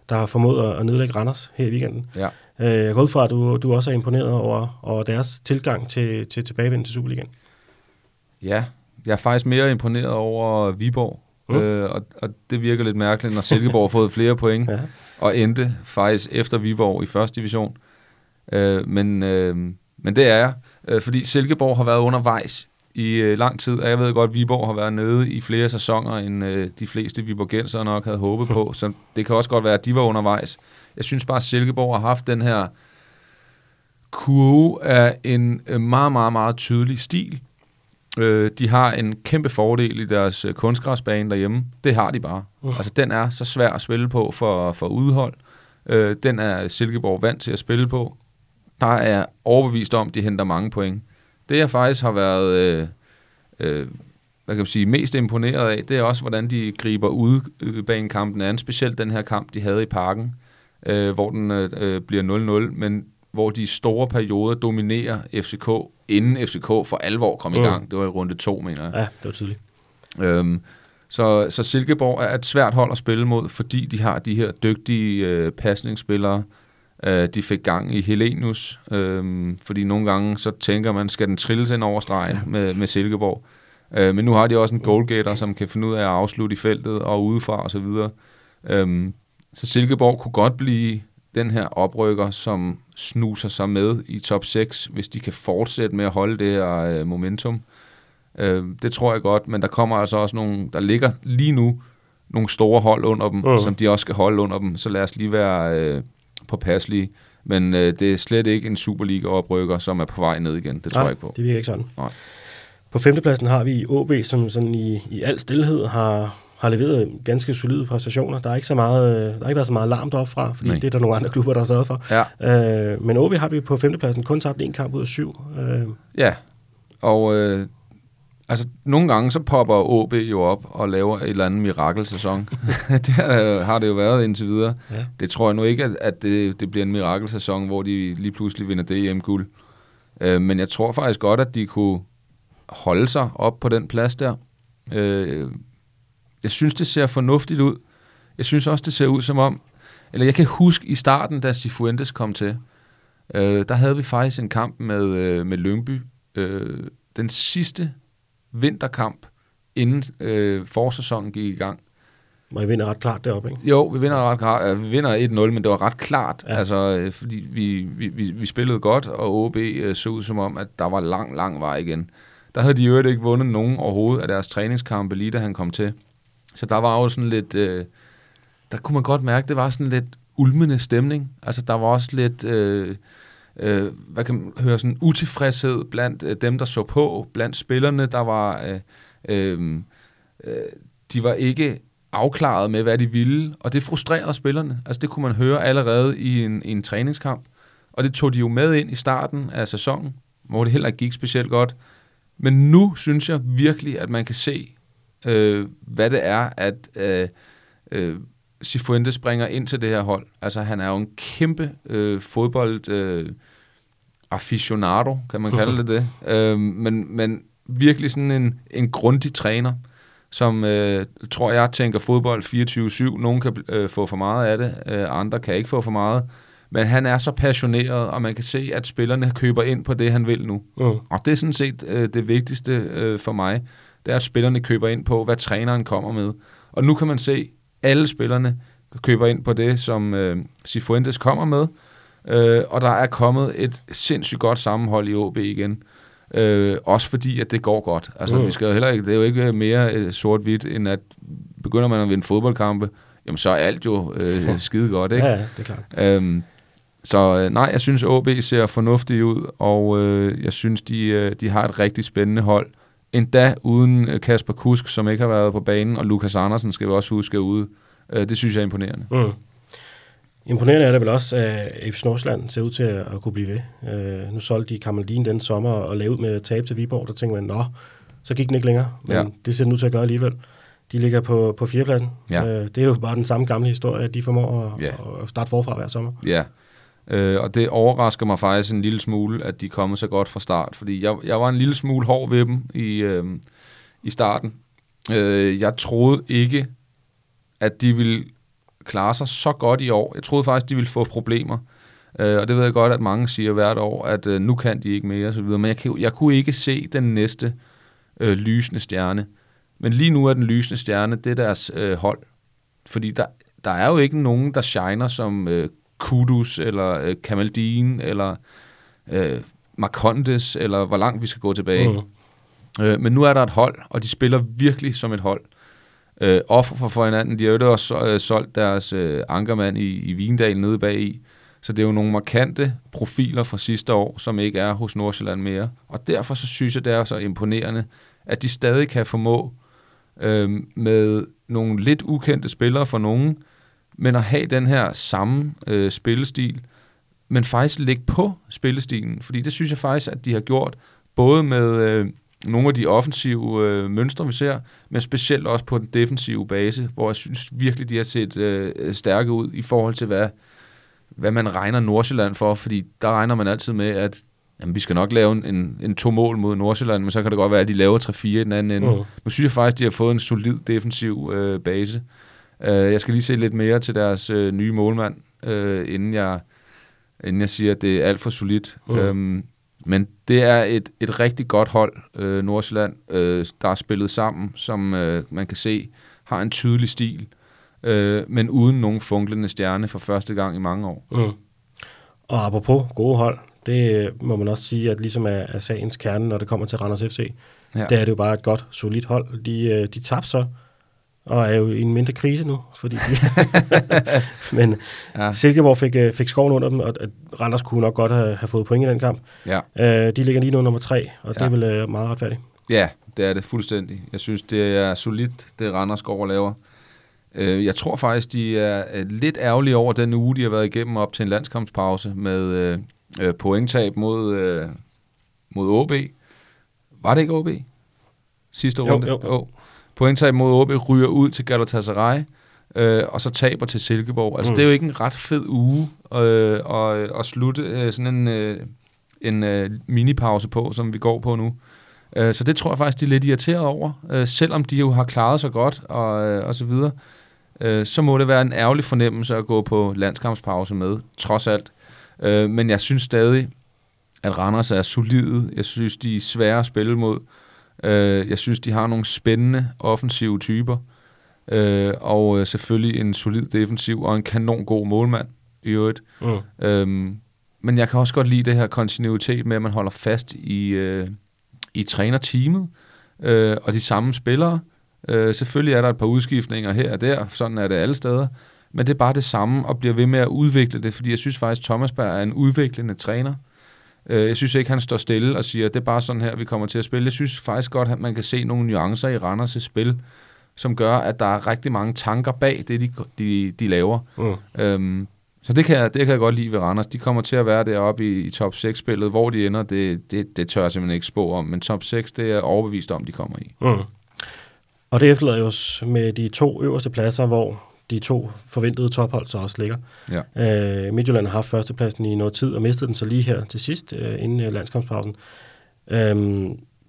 der har formået at nedlægge Randers her i weekenden. Ja. Øh, jeg går ud fra, at du, du også er imponeret over, over deres tilgang til, til tilbagevind til Superligaen. Ja, jeg er faktisk mere imponeret over Viborg, Mm. Øh, og, og det virker lidt mærkeligt, når Silkeborg har fået flere point, ja. og endte faktisk efter Viborg i første division. Øh, men, øh, men det er jeg, øh, fordi Silkeborg har været undervejs i øh, lang tid, og jeg ved godt, at Viborg har været nede i flere sæsoner, end øh, de fleste Viborgenser nok havde håbet på, så det kan også godt være, at de var undervejs. Jeg synes bare, at Silkeborg har haft den her kurve af en øh, meget, meget, meget tydelig stil, Øh, de har en kæmpe fordel i deres øh, kunstgræsbane derhjemme. Det har de bare. Uh. Altså, den er så svær at spille på for, for udhold. Øh, den er Silkeborg vant til at spille på. Der er overbevist om, at de henter mange point. Det, jeg faktisk har været øh, øh, hvad kan man sige, mest imponeret af, det er også, hvordan de griber ud bag kampen an. Specielt den her kamp, de havde i parken, øh, hvor den øh, bliver 0-0. Men hvor de store perioder dominerer FCK, inden FCK for alvor kom mm. i gang. Det var i runde to, mener jeg. Ja, det var tydeligt. Øhm, så, så Silkeborg er et svært hold at spille mod, fordi de har de her dygtige øh, pasningsspillere. Øh, de fik gang i Helenius, øh, fordi nogle gange så tænker man, skal den trilles ind over stregen ja. med, med Silkeborg. Øh, men nu har de også en goalgater, som kan finde ud af at afslutte i feltet og udefra osv. Så, øh, så Silkeborg kunne godt blive den her oprykker, som snuser sig med i top 6, hvis de kan fortsætte med at holde det her øh, momentum. Øh, det tror jeg godt, men der kommer altså også nogle, der ligger lige nu nogle store hold under dem, uh. som de også skal holde under dem, så lad os lige være øh, påpasselige. Men øh, det er slet ikke en Superliga-oprykker, som er på vej ned igen. Det tror Nej, jeg ikke på. det virker ikke sådan. Nej. På femtepladsen har vi OB, som sådan i, i al stillhed har, har leveret ganske solide præstationer. Der er ikke så meget, øh, der har ikke været så meget larm deroppe fra, fordi Nej. Det er der nogle andre klubber, der har sørget for. Ja, Øh, men OB har vi på femtepladsen kun tabt en kamp ud af syv. Øh, ja. Og øh, altså, nogle gange så popper OB jo op og laver et eller andet mirakelsæson. det har- har det jo været indtil videre. ja. Det tror jeg nu ikke, at, at det, det bliver en mirakelsæson, hvor de lige pludselig vinder DM-guld. Øh, men jeg tror faktisk godt, at de kunne holde sig op på den plads der. Øh, jeg synes, det ser fornuftigt ud. Jeg synes også, det ser ud som om... Eller jeg kan huske i starten, da Cifuentes kom til, øh, der havde vi faktisk en kamp med, øh, med Lyngby. Øh, den sidste vinterkamp, inden øh, forsæsonen gik i gang. Og I vinder ret klart deroppe, ikke? Jo, vi vinder, ret, klart- øh, vi vinder 1-0, men det var ret klart, ja. Ja. altså, øh, fordi vi, vi, vi, vi spillede godt, og OB øh, så ud som om, at der var lang, lang vej igen. Der havde de jo ikke vundet nogen overhovedet af deres træningskampe, lige da han kom til. Så der var jo sådan lidt, øh, der kunne man godt mærke, det var sådan lidt ulmende stemning. Altså, der var også lidt, øh, øh, hvad kan man høre, sådan utilfredshed blandt øh, dem, der så på, blandt spillerne, der var, øh, øh, øh, de var ikke afklaret med, hvad de ville, og det frustrerede spillerne. Altså, det kunne man høre allerede i en, i en træningskamp, og det tog de jo med ind i starten af sæsonen, hvor det heller ikke gik specielt godt. Men nu synes jeg virkelig, at man kan se, øh, hvad det er, at øh, øh, Cifuentes springer ind til det her hold. Altså, han er jo en kæmpe øh, fodbold øh, aficionado, kan man kalde det det. Øh, men, men virkelig sådan en, en grundig træner, som øh, tror jeg tænker fodbold 24-7. Nogle kan øh, få for meget af det, øh, andre kan ikke få for meget. Men han er så passioneret, og man kan se, at spillerne køber ind på det, han vil nu. Mm. Og det er sådan set øh, det vigtigste øh, for mig. Det er, at spillerne køber ind på, hvad træneren kommer med. Og nu kan man se, at alle spillerne køber ind på det, som øh, Cifuentes kommer med. Øh, og der er kommet et sindssygt godt sammenhold i OB igen. Øh, også fordi, at det går godt. Altså, Mm. vi skal jo heller ikke, det er jo ikke mere øh, sort-hvidt, end at begynder man at vinde fodboldkampe, jamen så er alt jo øh, skide godt, ikke? Ja, ja, det er klart. Øhm, så øh, nej, jeg synes, OB ser fornuftigt ud, og øh, jeg synes, de, øh, de har et rigtig spændende hold. Endda uden øh, Kasper Kusk, som ikke har været på banen, og Lukas Andersen skal vi også huske er ude. Øh, det synes jeg er imponerende. Mm. Imponerende er det vel også, at FC Nordsjælland ser ud til at, kunne blive ved. Nu solgte de Kamaldin den sommer og lavede ud med at tabe til Viborg. Der tænker man, nå, så gik den ikke længere. Men Ja. det ser den ud til at gøre alligevel. De ligger på, på fjerdepladsen. Ja. Det er jo bare den samme gamle historie, at de formår at, Ja. at starte forfra hver sommer. Ja, øh, og det overrasker mig faktisk en lille smule, at de er kommet så godt fra start, fordi jeg, jeg var en lille smule hård ved dem i, øh, i starten. Øh, jeg troede ikke, at de ville klare sig så godt i år. Jeg troede faktisk, de ville få problemer. Øh, og det ved jeg godt, at mange siger hvert år, at øh, nu kan de ikke mere osv. Men jeg, kan, jeg kunne ikke se den næste øh, lysende stjerne. Men lige nu er den lysende stjerne, det er deres øh, hold. Fordi der, der er jo ikke nogen, der shiner som øh, Kudus, eller øh, Kamaldin, eller øh, Marcondes, eller hvor langt vi skal gå tilbage. Mm. Øh, men nu er der et hold, og de spiller virkelig som et hold. Øh, offer for, for hinanden. De har jo også øh, solgt deres øh, ankermand i, i Vindal nede bag i. Så det er jo nogle markante profiler fra sidste år, som ikke er hos Nordsjælland mere. Og derfor så synes jeg, det er så imponerende, at de stadig kan formå øh, med nogle lidt ukendte spillere for nogen, men at have den her samme øh, spillestil, men faktisk lægge på spillestilen. Fordi det synes jeg faktisk, at de har gjort, både med øh, nogle af de offensive øh, mønstre, vi ser, men specielt også på den defensive base, hvor jeg synes virkelig, de har set øh, stærke ud i forhold til, hvad, hvad man regner Nordsjælland for, fordi der regner man altid med, at jamen, vi skal nok lave en, en, en to mål mod Nordsjælland, men så kan det godt være, at de laver 3-4 i den anden ende. Mm. Nu synes jeg faktisk, de har fået en solid defensiv øh, base. Øh, jeg skal lige se lidt mere til deres øh, nye målmand, øh, inden, jeg, inden jeg siger, at det er alt for solidt. Mm. Øhm, men det er et, et rigtig godt hold, øh, Nordsjælland, øh, der er spillet sammen, som øh, man kan se har en tydelig stil, øh, men uden nogen funklende stjerne for første gang i mange år. Mm. Og apropos gode hold, det øh, må man også sige, at ligesom er, er sagens kerne, når det kommer til Randers FC, Ja. der er det jo bare et godt, solidt hold. De, øh, de tabte så, og er jo i en mindre krise nu, fordi de... Men Ja. Silkeborg fik, øh, fik skoven under dem, og Randers kunne nok godt have, have fået point i den kamp. Ja. Øh, de ligger lige nu nummer tre, og det Ja. er vel øh, meget retfærdigt. Ja, det, det er det fuldstændig. Jeg synes, det er solidt, det Randers går og laver. Øh, jeg tror faktisk, de er lidt ærgerlige over den uge, de har været igennem op til en landskampspause med øh, øh pointtab mod, øh, mod OB. Var det ikke OB? Sidste runde? Jo, jo. Oh. Pointtab mod OB ryger ud til Galatasaray, øh, og så taber til Silkeborg. Altså, mm. det er jo ikke en ret fed uge øh, at, at slutte øh, sådan en, øh, en øh, minipause på, som vi går på nu. Øh, så det tror jeg faktisk, de er lidt irriteret over. Øh, selvom de jo har klaret sig godt og, øh, og så videre, øh, så må det være en ærgerlig fornemmelse at gå på landskampspause med, trods alt. Øh, men jeg synes stadig, at Randers er solide. Jeg synes, de er svære at spille mod. Øh, jeg synes, de har nogle spændende offensive typer. Øh, og øh, selvfølgelig en solid defensiv og en kanon god målmand i øvrigt. Mm. Øhm, men jeg kan også godt lide det her kontinuitet med, at man holder fast i, øh, i trænerteamet øh, og de samme spillere. Øh, selvfølgelig er der et par udskiftninger her og der, sådan er det alle steder, men det er bare det samme og bliver ved med at udvikle det, fordi jeg synes faktisk, Thomas Berg er en udviklende træner. Øh, jeg synes ikke, han står stille og siger, det er bare sådan her, vi kommer til at spille. Jeg synes faktisk godt, at man kan se nogle nuancer i Randers' spil, som gør, at der er rigtig mange tanker bag det, de, de, de laver. Mm. Øhm, så det kan, jeg, det kan jeg godt lide ved Randers. De kommer til at være deroppe i, i top 6-spillet. Hvor de ender, det, det, det tør jeg simpelthen ikke spå om. Men top 6, det er overbevist om, de kommer i. Mm. Og det efterlader os med de to øverste pladser, hvor de to forventede tophold så også ligger. Ja. Øh, Midtjylland har haft førstepladsen i noget tid og mistet den så lige her til sidst, øh, inden øh, landskampspausen. Øh,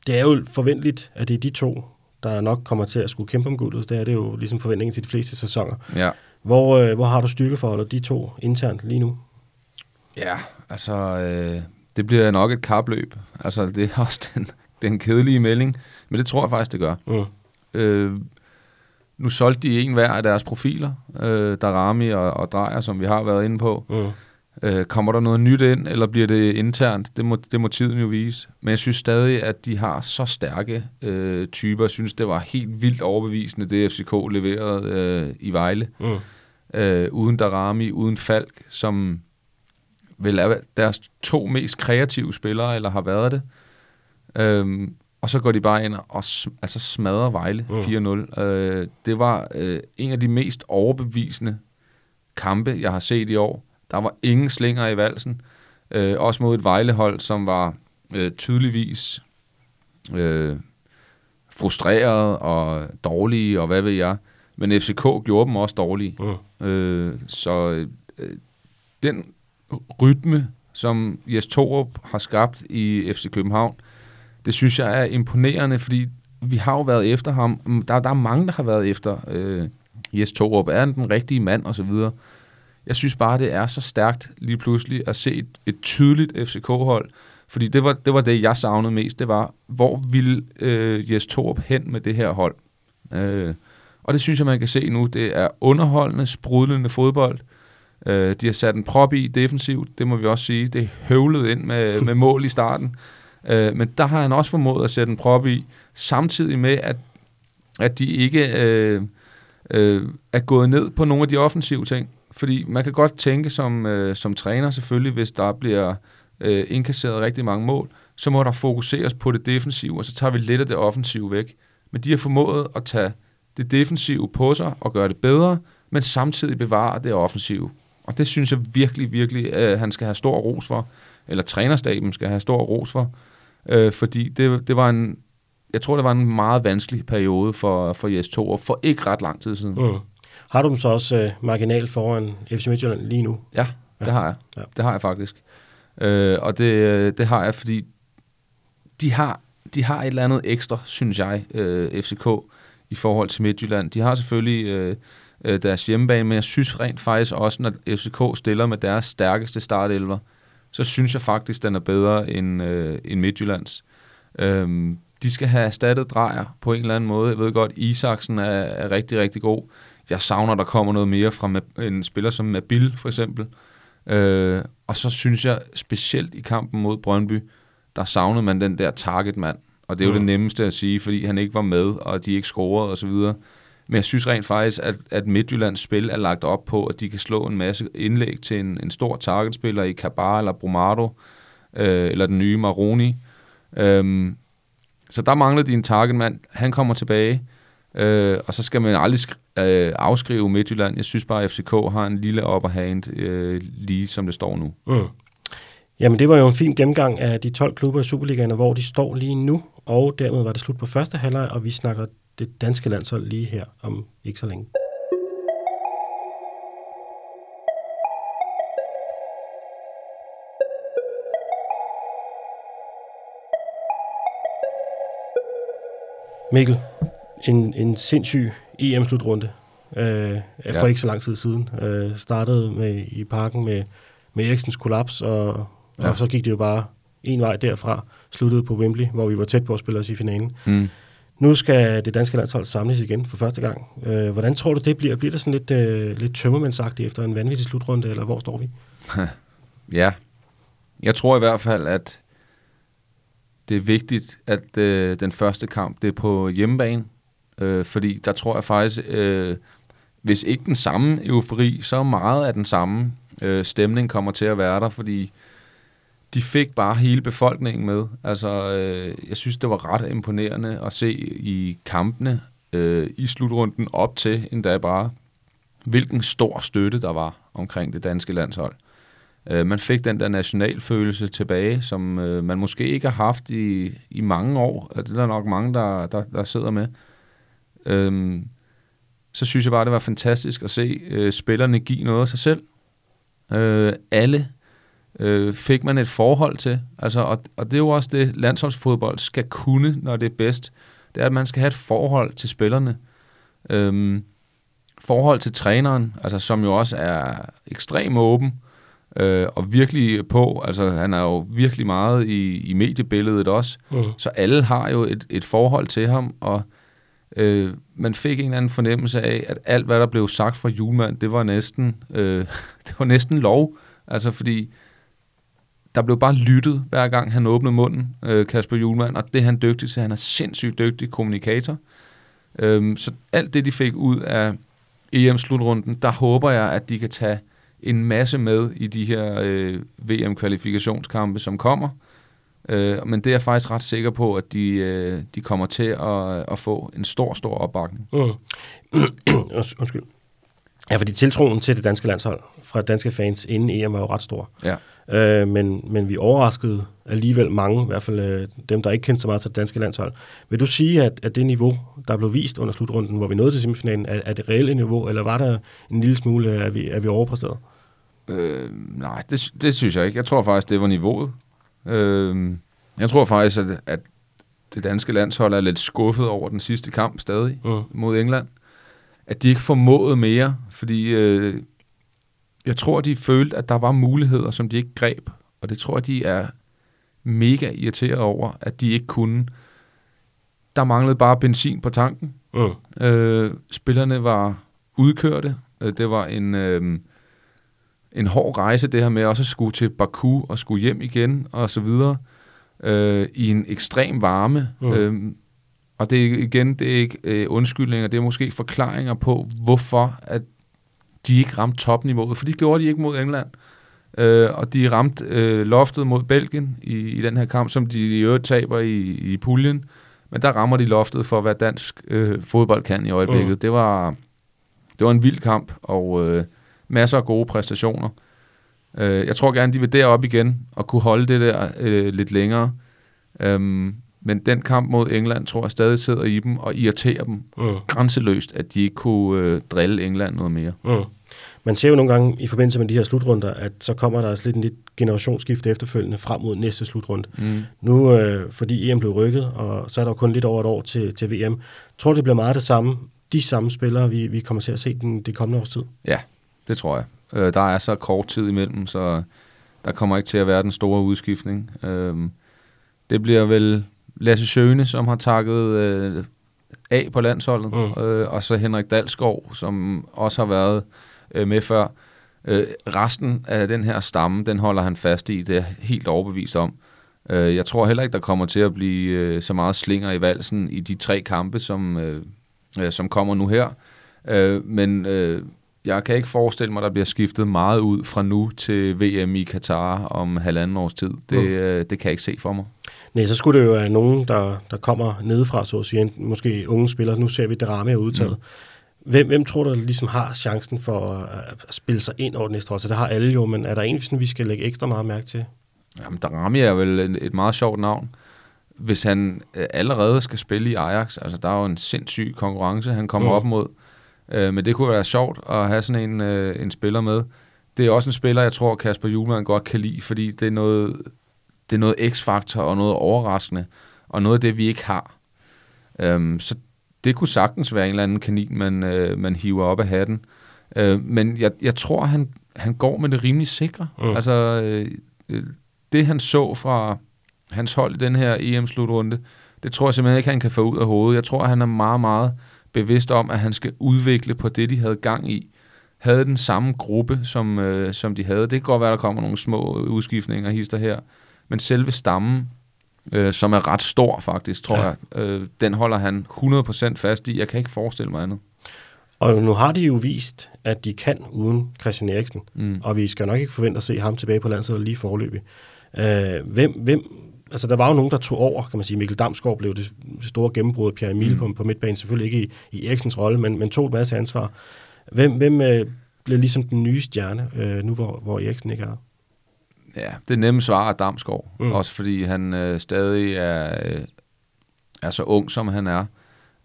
det er jo forventeligt, at det er de to, der nok kommer til at skulle kæmpe om guldet. Det er det jo ligesom forventningen til de fleste sæsoner. Ja. Hvor, øh, hvor har du styrkeforholdet, de to internt lige nu? Ja, altså, øh, det bliver nok et kapløb. Altså, det er også den, den kedelige melding, men det tror jeg faktisk, det gør. Mm. Øh, nu solgte de en hver af deres profiler, øh, Darami og, og Drejer, som vi har været inde på. Mm. Øh, kommer der noget nyt ind, eller bliver det internt? Det må, det må tiden jo vise. Men jeg synes stadig, at de har så stærke øh, typer. Jeg synes, det var helt vildt overbevisende, det FCK leverede øh, i Vejle. Mm. Øh, uden Darami, uden Falk, som vel er deres to mest kreative spillere, eller har været det. Øh, og så går de bare ind og altså smadrer Vejle mm. 4-0. Øh, det var øh, en af de mest overbevisende kampe, jeg har set i år. Der var ingen slinger i valsen. Øh, også mod et Vejlehold, som var øh, tydeligvis øh, frustreret og dårlige, og hvad ved jeg. Men FCK gjorde dem også dårlige. Mm. Øh, så øh, den rytme, som Jes Torup har skabt i FC København, det synes jeg er imponerende, fordi vi har jo været efter ham. Mm, der, der er mange, der har været efter øh, Jes Torup. Er han den rigtige mand, og så videre. Jeg synes bare, det er så stærkt lige pludselig at se et, et tydeligt FCK-hold. Fordi det var, det var det, jeg savnede mest. Det var, hvor vil øh, Jes Torup hen med det her hold? Øh, og det synes jeg, man kan se nu. Det er underholdende, sprudlende fodbold. Øh, de har sat en prop i defensivt, det må vi også sige. Det høvlede ind med, med mål i starten. Øh, men der har han også formået at sætte en prop i, samtidig med, at, at de ikke øh, øh, er gået ned på nogle af de offensive ting. Fordi man kan godt tænke som, øh, som træner selvfølgelig, hvis der bliver øh, indkasseret rigtig mange mål, så må der fokuseres på det defensive, og så tager vi lidt af det offensive væk. Men de har formået at tage det defensive på sig og gøre det bedre, men samtidig bevare det offensive. Og det synes jeg virkelig, virkelig, øh, han skal have stor ros for, eller trænerstaben skal have stor ros for, øh, fordi det, det var en, jeg tror, det var en meget vanskelig periode for, for Jes Torup for ikke ret lang tid siden. Mm. Har du dem så også øh, marginal foran FC Midtjylland lige nu? Ja, det ja. har jeg. Ja. Det har jeg faktisk. Øh, og det, øh, det har jeg, fordi de har, de har et eller andet ekstra, synes jeg, øh, FCK, i forhold til Midtjylland. De har selvfølgelig øh, øh, deres hjemmebane, men jeg synes rent faktisk også, når FCK stiller med deres stærkeste startelver, så synes jeg faktisk, den er bedre end, øh, end Midtjyllands. Øhm, de skal have erstattet drejer på en eller anden måde. Jeg ved godt, Isaksen er, er rigtig, rigtig god. Jeg savner, der kommer noget mere fra en spiller som Mabil, for eksempel. Øh, og så synes jeg, specielt i kampen mod Brøndby, der savnede man den der targetmand. Og det er jo mm. det nemmeste at sige, fordi han ikke var med, og de ikke scorede osv. Men jeg synes rent faktisk, at, at Midtjyllands spil er lagt op på, at de kan slå en masse indlæg til en, en stor targetspiller i Kabar eller Brumado, øh, eller den nye Maroni. Øhm, så der mangler din targetmand. Han kommer tilbage, øh, og så skal man aldrig sk- øh, afskrive Midtjylland. Jeg synes bare, at FCK har en lille upper hand, øh, lige som det står nu. Mm. Jamen, det var jo en fin gennemgang af de 12 klubber i Superligaen, og hvor de står lige nu. Og dermed var det slut på første halvleg, og vi snakker det danske landshold lige her om ikke så længe. Mikkel, en, en sindssyg EM-slutrunde øh, for Ja. ikke så lang tid siden. Øh, startede med, i parken med, med Eriksens kollaps, og, ja. Og så gik det jo bare en vej derfra, sluttede på Wembley, hvor vi var tæt på at spille os i finalen. Mm. Nu skal det danske landshold samles igen for første gang. Øh, hvordan tror du, det bliver? Bliver det sådan lidt, øh, lidt tømmermændsagtigt efter en vanvittig slutrunde, eller hvor står vi? Ja. Jeg tror i hvert fald, at det er vigtigt, at øh, den første kamp det er på hjemmebane. Øh, fordi der tror jeg faktisk, øh, hvis ikke den samme eufori, så meget af den samme øh, stemning kommer til at være der, fordi de fik bare hele befolkningen med. Altså, øh, jeg synes, det var ret imponerende at se i kampene øh, i slutrunden op til endda bare, hvilken stor støtte der var omkring det danske landshold. Øh, man fik den der nationalfølelse tilbage, som øh, man måske ikke har haft i, i mange år. Og Det er der nok mange, der, der, der sidder med. Øh, så synes jeg bare, det var fantastisk at se øh, spillerne give noget af sig selv. Øh, alle øh, fik man et forhold til. Altså, og, og det er jo også det, landsholdsfodbold skal kunne, når det er bedst. Det er, at man skal have et forhold til spillerne. Øhm, forhold til træneren, altså, som jo også er ekstremt åben øh, og virkelig på. Altså, han er jo virkelig meget i, i mediebilledet også. Mm. Så alle har jo et, et forhold til ham, og øh, man fik en eller anden fornemmelse af, at alt, hvad der blev sagt fra Julemand, det var næsten, øh, det var næsten lov. Altså, fordi der blev bare lyttet, hver gang han åbnede munden, øh, Kasper Julemand, og det er han dygtig til. Han er sindssygt dygtig kommunikator. Øhm, så alt det, de fik ud af EM-slutrunden, der håber jeg, at de kan tage en masse med i de her øh, VM-kvalifikationskampe, som kommer. Øh, men det er jeg faktisk ret sikker på, at de, øh, de kommer til at, at få en stor, stor opbakning. Mm. Unds- Undskyld. Ja, fordi tiltroen til det danske landshold fra danske fans inden EM var jo ret stor. Ja. Øh, men, men vi overraskede alligevel mange, i hvert fald øh, dem, der ikke kendte så meget til det danske landshold. Vil du sige, at, at det niveau, der blev vist under slutrunden, hvor vi nåede til semifinalen, er, er det reelle niveau, eller var der en lille smule, øh, at vi, at vi overpræsterede? Øh, nej, det, det synes jeg ikke. Jeg tror faktisk, det var niveauet. Øh, jeg tror faktisk, at, at det danske landshold er lidt skuffet over den sidste kamp stadig Mm. mod England. At de ikke formåede mere, fordi øh, jeg tror, de følte, at der var muligheder, som de ikke greb. Og det tror jeg, de er mega irriteret over, at de ikke kunne. Der manglede bare benzin på tanken. Mm. Øh, spillerne var udkørte. Øh, det var en, øh, en hård rejse, det her med også at skulle til Baku og skulle hjem igen og så videre. Øh, I en ekstrem varme. Mm. Øh, og det er igen, det er ikke øh, undskyldninger, det er måske forklaringer på, hvorfor at de ikke ramte topniveauet. For det gjorde de ikke mod England. Øh, og de ramte øh, loftet mod Belgien i, i den her kamp, som de i øvrigt taber i, i puljen. Men der rammer de loftet for, hvad dansk øh, fodbold kan i øjeblikket. Mm. Det, var, det var en vild kamp, og øh, masser af gode præstationer. Øh, jeg tror gerne, de vil derop igen og kunne holde det der øh, lidt længere. Øhm, men den kamp mod England, tror jeg stadig sidder i dem og irriterer dem Mm. grænseløst, at de ikke kunne øh, drille England noget mere. Mm. Man ser jo nogle gange i forbindelse med de her slutrunder, at så kommer der altså lidt en lidt generationsskifte efterfølgende frem mod næste slutrunde. Mm. Nu, øh, fordi EM blev rykket, og så er der jo kun lidt over et år til, til VM. Tror du, det bliver meget det samme, de samme spillere, vi, vi kommer til at se den, det kommende års tid? Ja, det tror jeg. Øh, der er så kort tid imellem, så der kommer ikke til at være den store udskiftning. Øh, det bliver vel Lasse Schøne, som har takket øh, af på landsholdet, Mm. mm. øh, og så Henrik Dalskov, som også har været øh, med før. Øh, resten af den her stamme, den holder han fast i, det er jeg helt overbevist om. Øh, jeg tror heller ikke, der kommer til at blive øh, så meget slinger i valsen i de tre kampe, som, øh, øh, som kommer nu her. Øh, men øh, jeg kan ikke forestille mig, at der bliver skiftet meget ud fra nu til VM i Katar om halvanden års tid. Det, mm. øh, det kan jeg ikke se for mig. Nej, så skulle det jo være nogen, der, der kommer nedefra, så at sige, måske unge spillere. Nu ser vi, at Rami er udtaget. Mm. Hvem, hvem tror du, der ligesom har chancen for at spille sig ind over næste år? Så det har alle jo, men er der en, vi skal lægge ekstra meget mærke til? Jamen, Darami er vel et, et meget sjovt navn. Hvis han øh, allerede skal spille i Ajax, altså der er jo en sindssyg konkurrence, han kommer mm. op mod. Øh, men det kunne være sjovt at have sådan en, øh, en spiller med. Det er også en spiller, jeg tror, Kasper Juhlmann godt kan lide, fordi det er noget, det er noget x-faktor og noget overraskende, og noget af det, vi ikke har. Øhm, så det kunne sagtens være en eller anden kanin, man, øh, man hiver op af hatten. Øh, men jeg, jeg tror, han, han går med det rimelig sikre. Mm. Altså, øh, øh det han så fra hans hold i den her EM-slutrunde, det tror jeg simpelthen ikke, han kan få ud af hovedet. Jeg tror, han er meget, meget bevidst om, at han skal udvikle på det, de havde gang i. Havde den samme gruppe, som, øh, som de havde. Det kan godt være, der kommer nogle små udskiftninger hister her. Men selve stammen, øh, som er ret stor faktisk, tror ja. jeg, øh, den holder han 100% fast i. Jeg kan ikke forestille mig andet. Og nu har de jo vist, at de kan uden Christian Eriksen. Mm. Og vi skal nok ikke forvente at se ham tilbage på landet lige forløbig. Øh, hvem, hvem, altså der var jo nogen, der tog over, kan man sige. Mikkel Damsgaard blev det store gennembrud, Pierre Emil mm. på, på midtbanen, selvfølgelig ikke i, i Eriksens rolle, men, men tog et masse ansvar. Hvem, hvem øh, blev ligesom den nye stjerne, øh, nu hvor, hvor Eriksen ikke er Ja, det nemme svar er Damsgaard. Mm. Også fordi han øh, stadig er, øh, er så ung, som han er,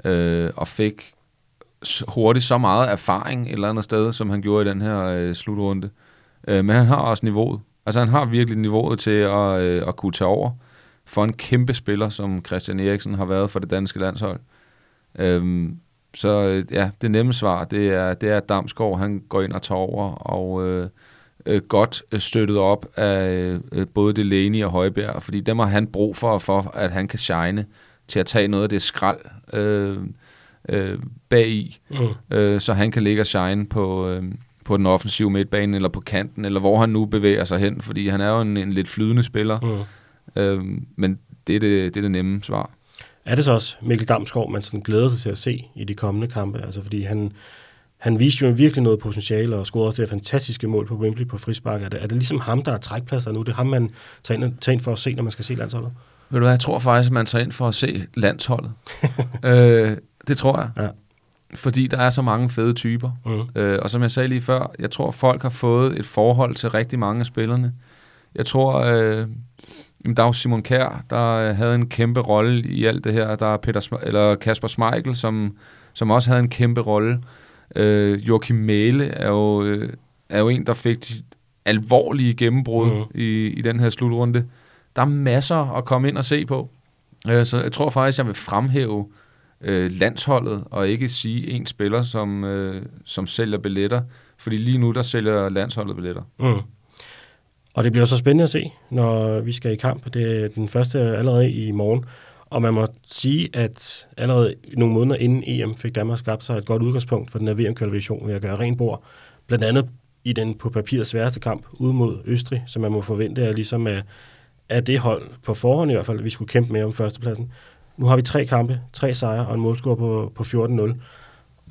øh, og fik hurtigt så meget erfaring et eller andet sted, som han gjorde i den her øh, slutrunde. Øh, men han har også niveauet. Altså han har virkelig niveauet til at, øh, at kunne tage over for en kæmpe spiller, som Christian Eriksen har været for det danske landshold. Øhm, så øh, ja, det nemme svar, det er, det er at Damsgaard, han går ind og tager over, og øh, øh, godt støttet op af øh, både Delaney og Højbjerg, fordi dem har han brug for, for at han kan shine til at tage noget af det skrald øh, øh, bag i, mm. øh, så han kan ligge og shine på, øh, på den offensive midtbane, eller på kanten, eller hvor han nu bevæger sig hen, fordi han er jo en, en lidt flydende spiller. Mm. Øhm, men det er det, det er det nemme svar. Er det så også Mikkel Damsgaard, man sådan glæder sig til at se i de kommende kampe? Altså fordi han, han viste jo virkelig noget potentiale og scorede også det fantastiske mål på Wembley på frispark. Er det, er det ligesom ham, der er trækpladser nu? Det er ham, man tager ind, tager ind for at se, når man skal se landsholdet? Ved du hvad, jeg tror faktisk, at man tager ind for at se landsholdet. øh, det tror jeg. Ja fordi der er så mange fede typer. Mm. Øh, og som jeg sagde lige før, jeg tror, folk har fået et forhold til rigtig mange af spillerne. Jeg tror, øh, der er jo Simon Kær, der øh, havde en kæmpe rolle i alt det her. Der er Peter, eller Kasper Schmeichel, som, som også havde en kæmpe rolle. Øh, Joachim Mæle er jo, øh, er jo en, der fik de alvorlige gennembrud mm. i, i den her slutrunde. Der er masser at komme ind og se på. Øh, så jeg tror faktisk, jeg vil fremhæve øh, landsholdet, og ikke sige en spiller, som, øh, som sælger billetter. Fordi lige nu, der sælger landsholdet billetter. Mm. Og det bliver så spændende at se, når vi skal i kamp. Det er den første allerede i morgen. Og man må sige, at allerede nogle måneder inden EM fik Danmark skabt sig et godt udgangspunkt for den her VM-kvalifikation ved at gøre ren bord. Blandt andet i den på papiret sværeste kamp ud mod Østrig, som man må forvente er ligesom af, af det hold på forhånd i hvert fald, at vi skulle kæmpe med om førstepladsen. Nu har vi tre kampe, tre sejre og en målscore på, på 14-0.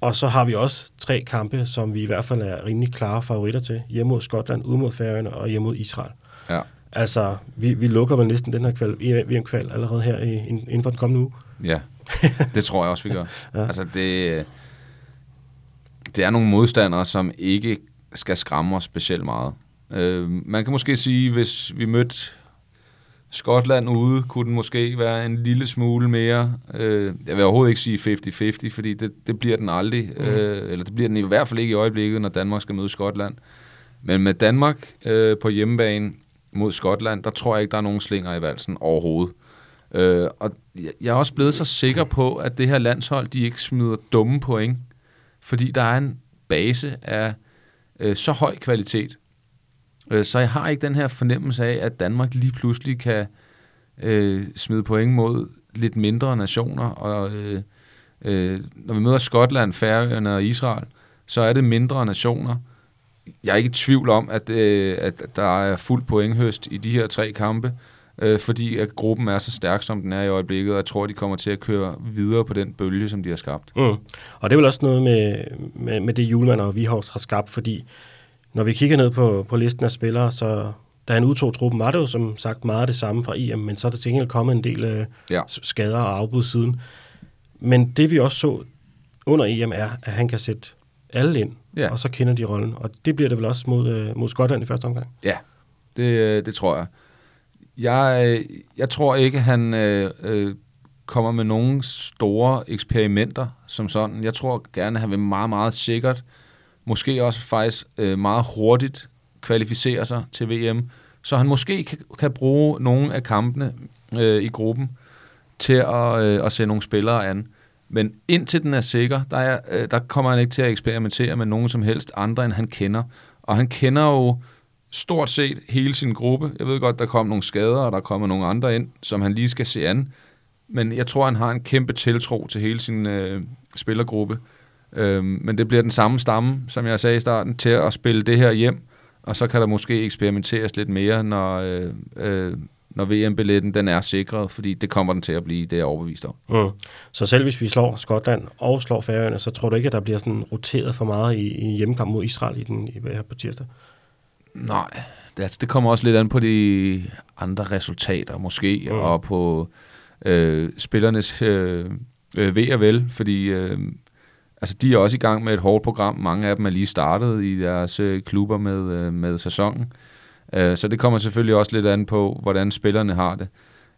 Og så har vi også tre kampe, som vi i hvert fald er rimelig klare favoritter til. Hjemme mod Skotland, ude mod Færøerne og hjemme mod Israel. Ja. Altså, vi, vi lukker vel næsten den her kval, VM-kval allerede her i, inden for den kommende uge. Ja, det tror jeg også, vi gør. ja. Altså, det, det er nogle modstandere, som ikke skal skræmme os specielt meget. Øh, man kan måske sige, hvis vi mødte Skotland ude kunne den måske være en lille smule mere, øh, jeg vil overhovedet ikke sige 50-50, fordi det, det bliver den aldrig, mm. øh, eller det bliver den i hvert fald ikke i øjeblikket, når Danmark skal møde Skotland. Men med Danmark øh, på hjemmebane mod Skotland, der tror jeg ikke, der er nogen slinger i valsen overhovedet. Øh, og jeg er også blevet så sikker på, at det her landshold, de ikke smider dumme point, fordi der er en base af øh, så høj kvalitet, Øh, så jeg har ikke den her fornemmelse af, at Danmark lige pludselig kan øh, smide point mod lidt mindre nationer. Og øh, øh, når vi møder Skotland, Færøerne og Israel, så er det mindre nationer. Jeg er ikke i tvivl om, at, øh, at der er fuld pointhøst i de her tre kampe. øh, fordi at gruppen er så stærk, som den er i øjeblikket, og jeg tror, de kommer til at køre videre på den bølge, som de har skabt. Mm. Og det er vel også noget med, med, med det Julemand og Vihorst har skabt, fordi når vi kigger ned på, på listen af spillere, så da han udtog truppen, var det jo som sagt meget det samme fra EM, men så er der til gengæld kommet en del øh, Ja. skader og afbud siden. Men det vi også så under EM er, at han kan sætte alle ind, Ja. og så kender de rollen. Og det bliver det vel også mod, øh, mod Skotland i første omgang. Ja, det, øh, det tror jeg. Jeg, øh, jeg tror ikke, han øh, øh, kommer med nogle store eksperimenter som sådan. Jeg tror gerne, han vil meget, meget sikkert, måske også faktisk øh, meget hurtigt kvalificere sig til VM, så han måske kan, kan bruge nogle af kampene øh, i gruppen til at, øh, at sætte nogle spillere an. Men indtil den er sikker, der, er, øh, der kommer han ikke til at eksperimentere med nogen som helst andre, end han kender. Og han kender jo stort set hele sin gruppe. Jeg ved godt, der kom nogle skader, og der kommer nogle andre ind, som han lige skal se an. Men jeg tror, han har en kæmpe tiltro til hele sin øh, spillergruppe. Øhm, men det bliver den samme stamme, som jeg sagde i starten, til at spille det her hjem. Og så kan der måske eksperimenteres lidt mere, når, øh, øh, når VM-billetten den er sikret, fordi det kommer den til at blive, det er jeg overbevist om. Mm. Så selv hvis vi slår Skotland og slår Færøerne, så tror du ikke, at der bliver sådan roteret for meget i, i hjemmekamp mod Israel i den, i, her på tirsdag? Nej, det, altså, det kommer også lidt an på de andre resultater måske, mm. og på øh, spillernes øh, øh, ved og vel, fordi øh, altså, de er også i gang med et hårdt program. Mange af dem er lige startet i deres øh, klubber med, øh, med sæsonen. Øh, så det kommer selvfølgelig også lidt an på, hvordan spillerne har det.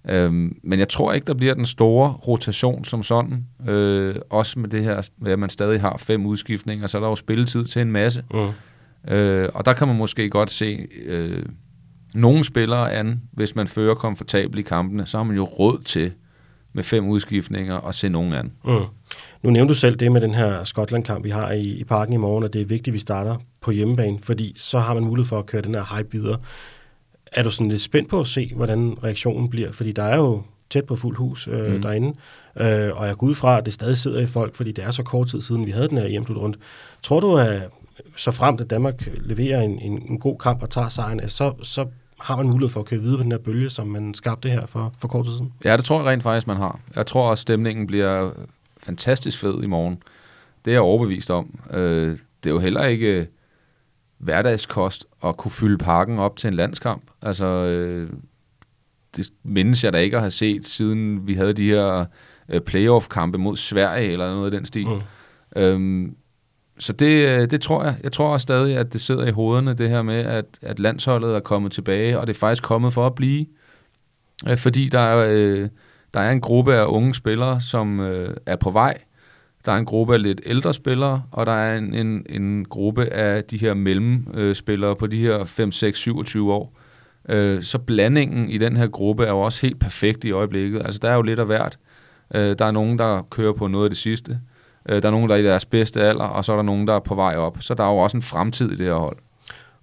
Øh, men jeg tror ikke, der bliver den store rotation som sådan. Øh, også med det her, at man stadig har fem udskiftninger, så er der jo spilletid til en masse. Mm. Øh, og der kan man måske godt se øh, nogle spillere an, hvis man fører komfortabelt i kampene, så har man jo råd til med fem udskiftninger at se nogen an. Mm. Nu nævnte du selv det med den her Skotland-kamp, vi har i, i parken i morgen, at det er vigtigt, at vi starter på hjemmebane, fordi så har man mulighed for at køre den her hype videre. Er du sådan lidt spændt på at se, hvordan reaktionen bliver? Fordi der er jo tæt på fuld hus øh, mm. Derinde, øh, og jeg går ud fra, at det stadig sidder i folk, fordi det er så kort tid siden, vi havde den her hjemslut rundt. Tror du, at så frem at Danmark leverer en, en, en god kamp og tager sejren, at så, så har man mulighed for at køre videre på den her bølge, som man skabte her for, for kort tid siden? Ja, det tror jeg rent faktisk, man har. Jeg tror også, stemningen bliver fantastisk fed i morgen. Det er jeg overbevist om. Øh, det er jo heller ikke hverdagskost at kunne fylde parken op til en landskamp. Altså, øh, det mindes jeg da ikke at have set, siden vi havde de her øh, playoff-kampe mod Sverige, eller noget af den stil. Mm. Øhm, så det, øh, det tror jeg. Jeg tror også stadig, at det sidder i hovederne, det her med, at, at landsholdet er kommet tilbage, og det er faktisk kommet for at blive. Øh, fordi der er, øh, der er en gruppe af unge spillere, som øh, er på vej. Der er en gruppe af lidt ældre spillere, og der er en, en, en gruppe af de her mellemspillere spillere på de her 5, 6, 27 år. Øh, så blandingen i den her gruppe er jo også helt perfekt i øjeblikket. Altså, der er jo lidt af hvert. Øh, der er nogen, der kører på noget af det sidste. Øh, der er nogen, der er i deres bedste alder, og så er der nogen, der er på vej op. Så der er jo også en fremtid i det her hold.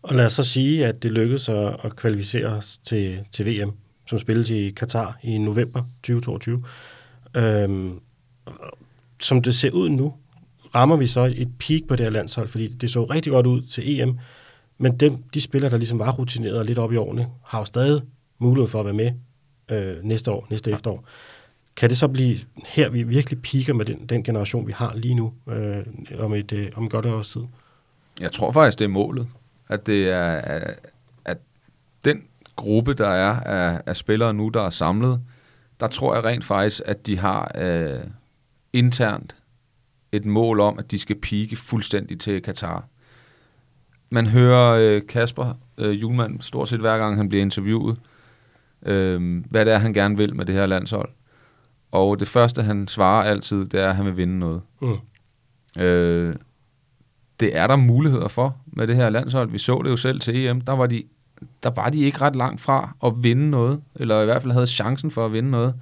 Og lad os så sige, at det lykkedes at, at kvalificere os til, til VM, som spilles i Katar i november 2022. Øhm, som det ser ud nu, rammer vi så et peak på det her landshold, fordi det så rigtig godt ud til EM, men dem, de spillere, der ligesom var rutineret og lidt op i årene, har jo stadig mulighed for at være med øh, næste år, næste efterår. Kan det så blive her, vi virkelig piker med den, den generation, vi har lige nu, øh, om, et, øh, om godt et års tid? Jeg tror faktisk, det er målet. At det er, at den gruppe, der er af, af spillere nu, der er samlet, der tror jeg rent faktisk, at de har øh, internt et mål om, at de skal pike fuldstændig til Katar. Man hører øh, Kasper øh, Julemand stort set hver gang, han bliver interviewet, øh, hvad det er, han gerne vil med det her landshold. Og det første, han svarer altid, det er, at han vil vinde noget. Mm. Øh, det er der muligheder for med det her landshold. Vi så det jo selv til EM. Der var de, der var de ikke ret langt fra at vinde noget, eller i hvert fald havde chancen for at vinde noget.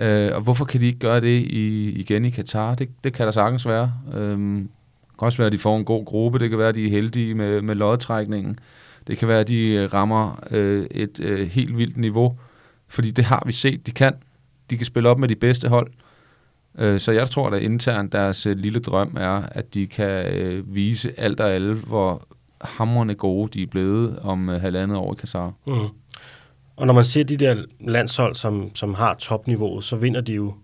Øh, og hvorfor kan de ikke gøre det i, igen i Katar? Det, det kan der sagtens være. Øhm, det kan også være, at de får en god gruppe. Det kan være, at de er heldige med, med lodtrækningen. Det kan være, at de øh, rammer øh, et øh, helt vildt niveau. Fordi det har vi set, de kan. De kan spille op med de bedste hold. Øh, Så jeg tror, at internt deres øh, lille drøm er, at de kan øh, vise alt og alle, hvor hamrende gode de er blevet om øh, halvandet år i Katar. Mm. Og når man ser de der landshold, som, som har topniveauet, så vinder de jo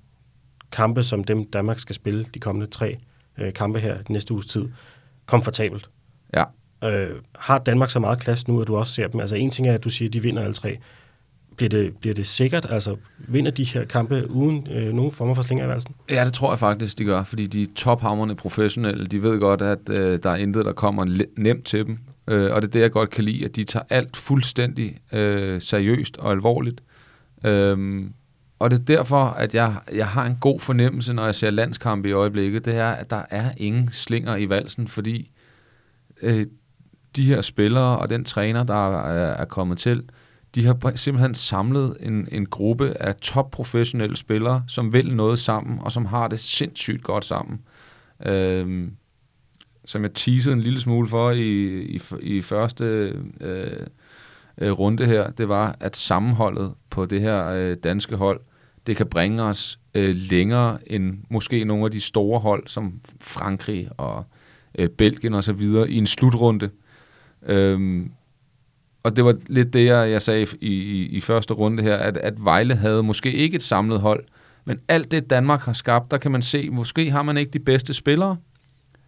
kampe, som dem Danmark skal spille de kommende tre øh, kampe her i næste uges tid, komfortabelt. Ja. Øh, har Danmark så meget klasse nu, at du også ser dem? Altså en ting er, at du siger, at de vinder alle tre. Bliver det, bliver det sikkert? Altså vinder de her kampe uden øh, nogen former for slinger i valsen? Ja, det tror jeg faktisk, de gør, fordi de er tophammerne professionelle. De ved godt, at øh, der er intet, der kommer nemt til dem. Øh, og det er det, jeg godt kan lide, at de tager alt fuldstændig øh, seriøst og alvorligt. Øh, og det er derfor, at jeg, jeg har en god fornemmelse, når jeg ser landskampe i øjeblikket, det er, at der er ingen slinger i valsen, fordi øh, de her spillere og den træner, der er, er kommet til, de har simpelthen samlet en, en gruppe af topprofessionelle spillere, som vil noget sammen, og som har det sindssygt godt sammen. Øhm, som jeg teasede en lille smule for i, i, i første øh, øh, runde her, det var, at sammenholdet på det her øh, danske hold, det kan bringe os øh, længere end måske nogle af de store hold, som Frankrig og øh, Belgien og så videre i en slutrunde. Øhm, og det var lidt det, jeg, jeg sagde i, i, i første runde her, at, at Vejle havde måske ikke et samlet hold, men alt det Danmark har skabt, der kan man se, måske har man ikke de bedste spillere,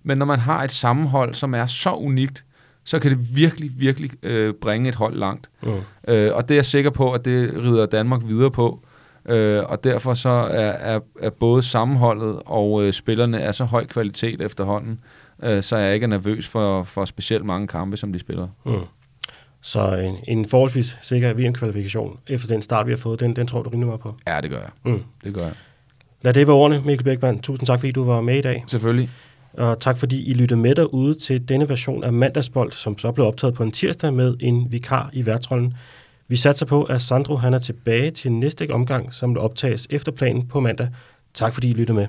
men når man har et sammenhold, som er så unikt, så kan det virkelig, virkelig øh, bringe et hold langt. Mm. Øh, og det er jeg sikker på, at det rider Danmark videre på. Øh, og derfor så er, er, er både sammenholdet og øh, spillerne er så høj kvalitet efterhånden, øh, så jeg ikke er nervøs for, for specielt mange kampe, som de spiller. Mm. Så en, en forholdsvis sikker VM-kvalifikation efter den start, vi har fået, den, den tror du rimelig meget på? Ja, det gør jeg. Mm. Det gør jeg. Lad det være ordene, Mikkel Bækman. Tusind tak, fordi du var med i dag. Selvfølgelig. Og tak fordi I lyttede med derude til denne version af Mandagsbold, som så blev optaget på en tirsdag med en vikar i værtrollen. Vi satser på, at Sandro han er tilbage til næste omgang, som optages efter planen på mandag. Tak fordi I lyttede med.